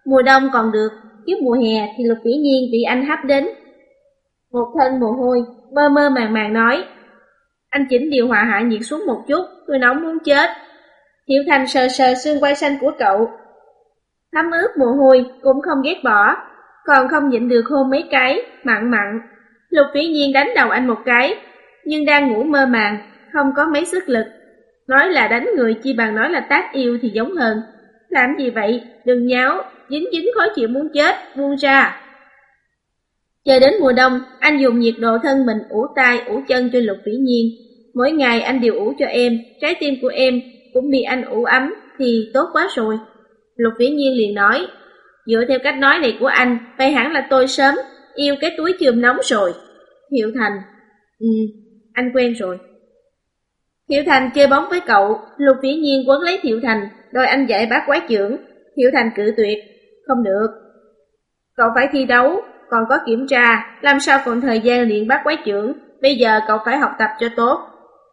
Mùa đông còn được, chứ mùa hè thì Lục Vĩ Nhiên bị anh hấp đến. Một thân mồ hôi, mơ mơ màng màng nói, anh chỉnh điều hòa hạ nhiệt xuống một chút, tôi nóng muốn chết. Thiệu Thành sờ sờ xương quai xanh của cậu. Thấm ướt mồ hôi, cũng không ghét bỏ, còn không nhịn được hôn mấy cái, mặn mặn. Lục Vĩ Nhiên đánh đầu anh một cái, nhưng đang ngủ mơ màng, không có mấy sức lực. Nói là đánh người chi bằng nói là tác yêu thì giống hơn. Làm gì vậy? Đừng nháo, dính dính khó chịu muốn chết, buông ra. Chờ đến mùa đông, anh dùng nhiệt độ thân mình ủ tay, ủ chân cho Lục Vĩ Nhiên. Mỗi ngày anh đều ủ cho em, trái tim của em cũng bị anh ủ ấm thì tốt quá rồi. Lục Vĩ Nhiên liền nói, dựa theo cách nói này của anh, vậy hẳn là tôi sớm yêu cái túi chườm nóng rồi. Hiệu Thành, ừ, anh quen rồi. Thiệu Thành chơi bóng với cậu, Lục Vĩ Nhiên quấn lấy Thiệu Thành, đòi anh dạy bác quái trưởng. Thiệu Thành cự tuyệt, không được. Cậu phải thi đấu, còn có kiểm tra, làm sao còn thời gian luyện bác quái trưởng, bây giờ cậu phải học tập cho tốt.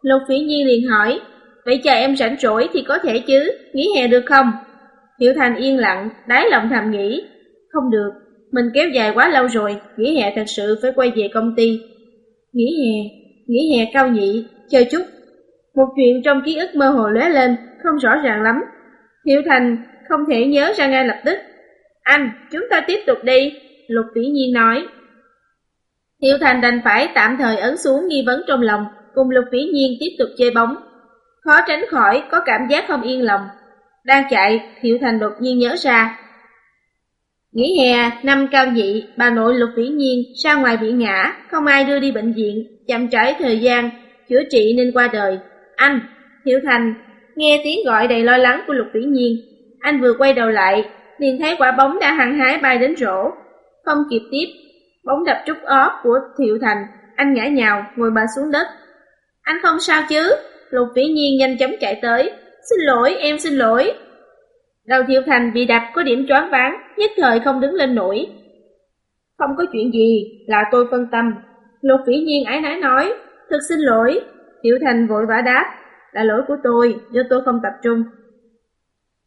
Lục Vĩ Nhiên liền hỏi, vậy chờ em rảnh rỗi thì có thể chứ, nghỉ hè được không? hiệu Thành yên lặng, đáy lòng thầm nghĩ, không được, mình kéo dài quá lâu rồi, nghỉ hè thật sự phải quay về công ty. Nghỉ hè, nghỉ hè cao nhị, chờ chút, một chuyện trong ký ức mơ hồ lóe lên, không rõ ràng lắm. Hiệu Thành không thể nhớ ra ngay lập tức. Anh, chúng ta tiếp tục đi, Lục Vĩ Nhiên nói. Hiệu Thành đành phải tạm thời ấn xuống nghi vấn trong lòng, cùng Lục Vĩ Nhiên tiếp tục chơi bóng. Khó tránh khỏi có cảm giác không yên lòng. Đang chạy, Thiệu Thành đột nhiên nhớ ra. Nghỉ hè, năm cao dị bà nội Lục Vĩ Nhiên ra ngoài bị ngã, không ai đưa đi bệnh viện, chậm trễ thời gian, chữa trị nên qua đời. Anh, Thiệu Thành, nghe tiếng gọi đầy lo lắng của Lục Vĩ Nhiên. Anh vừa quay đầu lại, liền thấy quả bóng đã hăng hái bay đến rổ. Không kịp tiếp, bóng đập trúng óp của Thiệu Thành, anh ngã nhào, ngồi bà xuống đất. Anh không sao chứ? Lục Vĩ Nhiên nhanh chóng chạy tới. Xin lỗi, em xin lỗi. Đầu Thiệu Thành bị đập có điểm choáng váng, nhất thời không đứng lên nổi. Không có chuyện gì, là tôi phân tâm. Lục Vĩ Nhiên ái nái nói, thật xin lỗi, thiệu Thành vội vã đáp, là lỗi của tôi, do tôi không tập trung.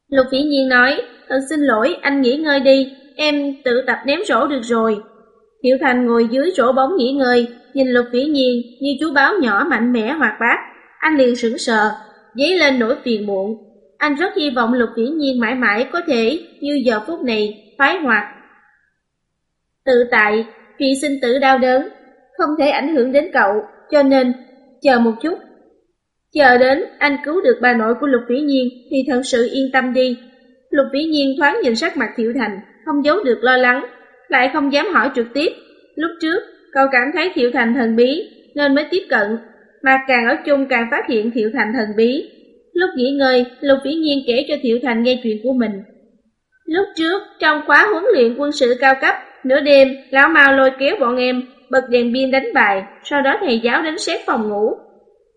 Lục Vĩ Nhiên nói, thật xin lỗi, anh nghỉ ngơi đi, em tự tập ném rổ được rồi. thiệu Thành ngồi dưới rổ bóng nghỉ ngơi, nhìn Lục Vĩ Nhiên như chú báo nhỏ mạnh mẽ hoạt bát. Anh liền sững sờ, dấy lên nỗi phiền muộn. Anh rất hy vọng Lục Vĩ Nhiên mãi mãi có thể như giờ phút này phái hoạt. Tự tại, chuyện sinh tử đau đớn, không thể ảnh hưởng đến cậu, cho nên chờ một chút. Chờ đến anh cứu được bà nội của Lục Vĩ Nhiên thì thật sự yên tâm đi. Lục Vĩ Nhiên thoáng nhìn sắc mặt Thiệu Thành, không giấu được lo lắng, lại không dám hỏi trực tiếp. Lúc trước, cậu cảm thấy Thiệu Thành thần bí nên mới tiếp cận, mà càng ở chung càng phát hiện Thiệu Thành thần bí. Lúc nghỉ ngơi, Lục Vĩ Nhiên kể cho Thiệu Thành nghe chuyện của mình. Lúc trước, trong khóa huấn luyện quân sự cao cấp, nửa đêm, lão Mao lôi kéo bọn em bật đèn pin đánh bài, sau đó thầy giáo đến xét phòng ngủ.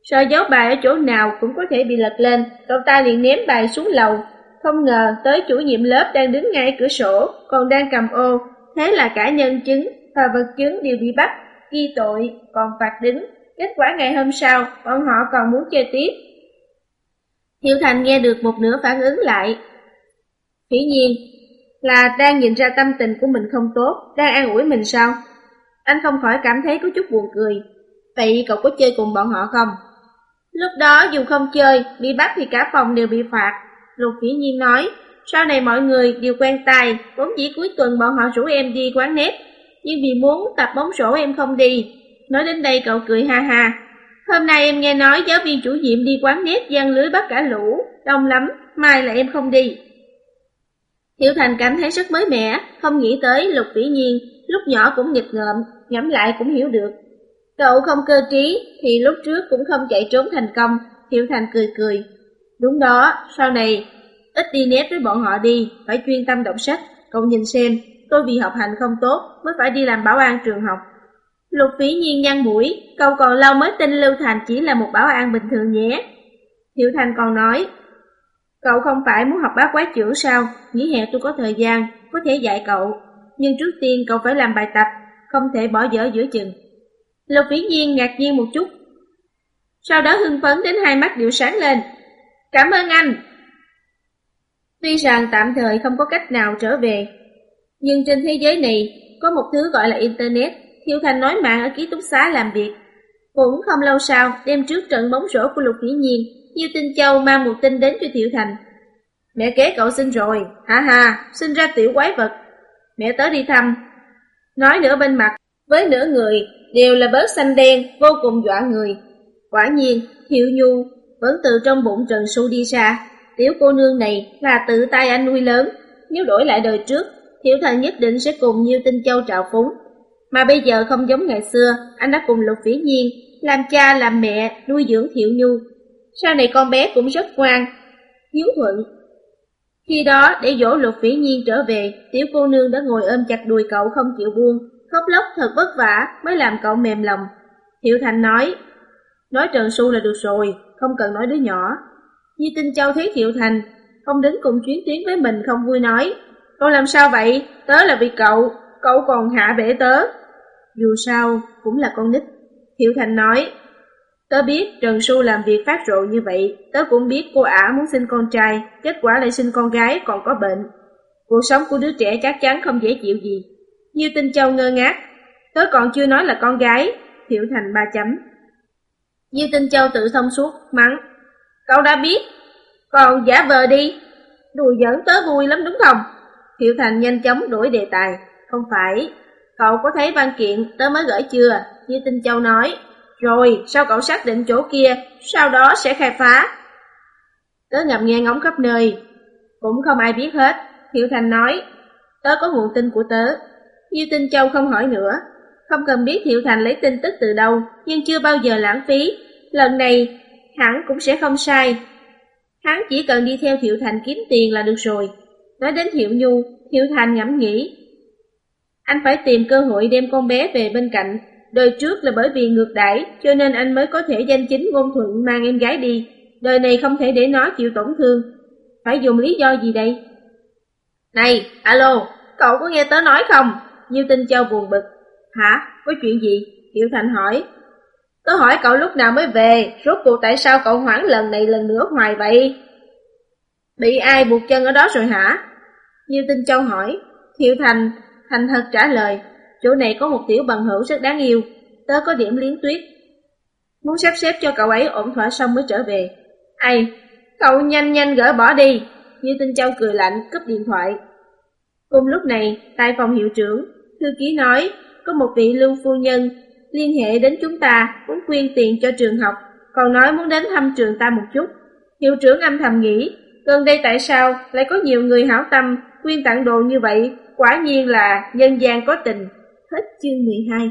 Sợ giấu bài ở chỗ nào cũng có thể bị lật lên, cậu ta liền ném bài xuống lầu. Không ngờ tới chủ nhiệm lớp đang đứng ngay cửa sổ, còn đang cầm ô, thế là cả nhân chứng và vật chứng đều bị bắt, ghi tội, còn phạt đính. Kết quả ngày hôm sau, bọn họ còn muốn chơi tiếp. Hiệu Thành nghe được một nửa phản ứng lại. Hiển nhiên, là đang nhìn ra tâm tình của mình không tốt, đang an ủi mình sao? Anh không khỏi cảm thấy có chút buồn cười. Vậy cậu có chơi cùng bọn họ không? Lúc đó dù không chơi, bị bắt thì cả phòng đều bị phạt. Lục Vĩ Nhiên nói, sau này mọi người đều quen tay, vốn chỉ cuối tuần bọn họ rủ em đi quán nét. Nhưng vì muốn tập bóng rổ em không đi. Nói đến đây cậu cười ha ha. Hôm nay em nghe nói giáo viên chủ nhiệm đi quán nét gian lưới bắt cả lũ, đông lắm, mai là em không đi. Hiểu Thành cảm thấy rất mới mẻ, không nghĩ tới Lục Vĩ Nhiên, lúc nhỏ cũng nghịch ngợm, ngẫm lại cũng hiểu được. Cậu không cơ trí thì lúc trước cũng không chạy trốn thành công, Hiểu Thành cười cười. Đúng đó, sau này ít đi nét với bọn họ đi, phải chuyên tâm đọc sách. Cậu nhìn xem, tôi vì học hành không tốt mới phải đi làm bảo an trường học. Lục phí nhiên nhăn mũi, cậu còn lâu mới tin Lưu Thành chỉ là một bảo an bình thường nhé. Hiểu Thành còn nói, Cậu không phải muốn học bác quái chữ sao? Nghỉ hè tôi có thời gian, có thể dạy cậu. Nhưng trước tiên cậu phải làm bài tập, không thể bỏ dở giữa chừng. Lục Vĩ Nhiên ngạc nhiên một chút. Sau đó hưng phấn đến hai mắt đều sáng lên. Cảm ơn anh! Tuy rằng tạm thời không có cách nào trở về, nhưng trên thế giới này có một thứ gọi là Internet. Thiêu Thành nói mạng ở ký túc xá làm việc. Cũng không lâu sau, đêm trước trận bóng rổ của Lục Vĩ Nhiên, Diêu Tinh Châu mang một tin đến cho Thiệu Thành. Mẹ kế cậu sinh rồi, ha ha, sinh ra tiểu quái vật. Mẹ tới đi thăm. Nói nửa bên mặt, với nửa người, đều là bớt xanh đen, vô cùng dọa người. Quả nhiên, Thiệu Nhu vẫn từ trong bụng Trần Xu đi ra. Tiểu cô nương này là tự tay anh nuôi lớn. Nếu đổi lại đời trước, Thiệu Thần nhất định sẽ cùng Nhiêu Tinh Châu trào phúng. Mà bây giờ không giống ngày xưa, anh đã cùng Lục Vĩ Nhiên, làm cha làm mẹ, nuôi dưỡng Thiệu Nhu. Sau này con bé cũng rất ngoan, hiếu thuận. Khi đó, để dỗ Lục Vĩ Nhiên trở về, tiểu cô nương đã ngồi ôm chặt đùi cậu không chịu buông, khóc lóc thật vất vả mới làm cậu mềm lòng. Thiệu Thành nói, nói Trần Xu là được rồi, không cần nói đứa nhỏ. Như Tinh Châu thấy Thiệu Thành, không đến cùng chuyến tuyến với mình không vui nói, con làm sao vậy? Tớ là vì cậu, cậu còn hạ bể tớ. Dù sao, cũng là con nít. hiểu Thành nói, tớ biết Trần Xu làm việc phát rộ như vậy, tớ cũng biết cô ả muốn sinh con trai, kết quả lại sinh con gái còn có bệnh. Cuộc sống của đứa trẻ chắc chắn không dễ chịu gì. Như Tinh Châu ngơ ngác, tớ còn chưa nói là con gái, Thiệu Thành ba chấm. Như Tinh Châu tự thông suốt, mắng, cậu đã biết, còn giả vờ đi, đùa giỡn tớ vui lắm đúng không? Thiệu Thành nhanh chóng đổi đề tài. Không phải, cậu có thấy văn kiện tớ mới gửi chưa? Như Tinh Châu nói. Rồi, sao cậu xác định chỗ kia, sau đó sẽ khai phá? Tớ ngậm nghe ngóng khắp nơi, cũng không ai biết hết. Thiệu Thành nói, tớ có nguồn tin của tớ. Như Tinh Châu không hỏi nữa, không cần biết Thiệu Thành lấy tin tức từ đâu, nhưng chưa bao giờ lãng phí. Lần này, hẳn cũng sẽ không sai. Hắn chỉ cần đi theo Thiệu Thành kiếm tiền là được rồi. Nói đến Thiệu Nhu, Thiệu Thành ngẫm nghĩ. Anh phải tìm cơ hội đem con bé về bên cạnh. Đời trước là bởi vì ngược đãi, cho nên anh mới có thể danh chính ngôn thuận mang em gái đi. Đời này không thể để nó chịu tổn thương. Phải dùng lý do gì đây? Này, alo, cậu có nghe tớ nói không? Như Tinh Châu buồn bực. Hả? Có chuyện gì? Thiệu Thành hỏi. Tớ hỏi cậu lúc nào mới về, rốt cuộc tại sao cậu hoãn lần này lần nữa hoài vậy? Bị ai buộc chân ở đó rồi hả? Như Tinh Châu hỏi, Thiệu Thành, thành thật trả lời, chỗ này có một tiểu bằng hữu rất đáng yêu, tớ có điểm liến tuyết. Muốn sắp xếp cho cậu ấy ổn thỏa xong mới trở về. Ai, cậu nhanh nhanh gỡ bỏ đi. Như Tinh Châu cười lạnh, cúp điện thoại. Cùng lúc này, tại phòng hiệu trưởng, thư ký nói, có một vị lưu phu nhân liên hệ đến chúng ta muốn quyên tiền cho trường học, còn nói muốn đến thăm trường ta một chút. Hiệu trưởng âm thầm nghĩ, Gần đây tại sao lại có nhiều người hảo tâm quyên tặng đồ như vậy? Quả nhiên là nhân gian có tình. Hết chương 12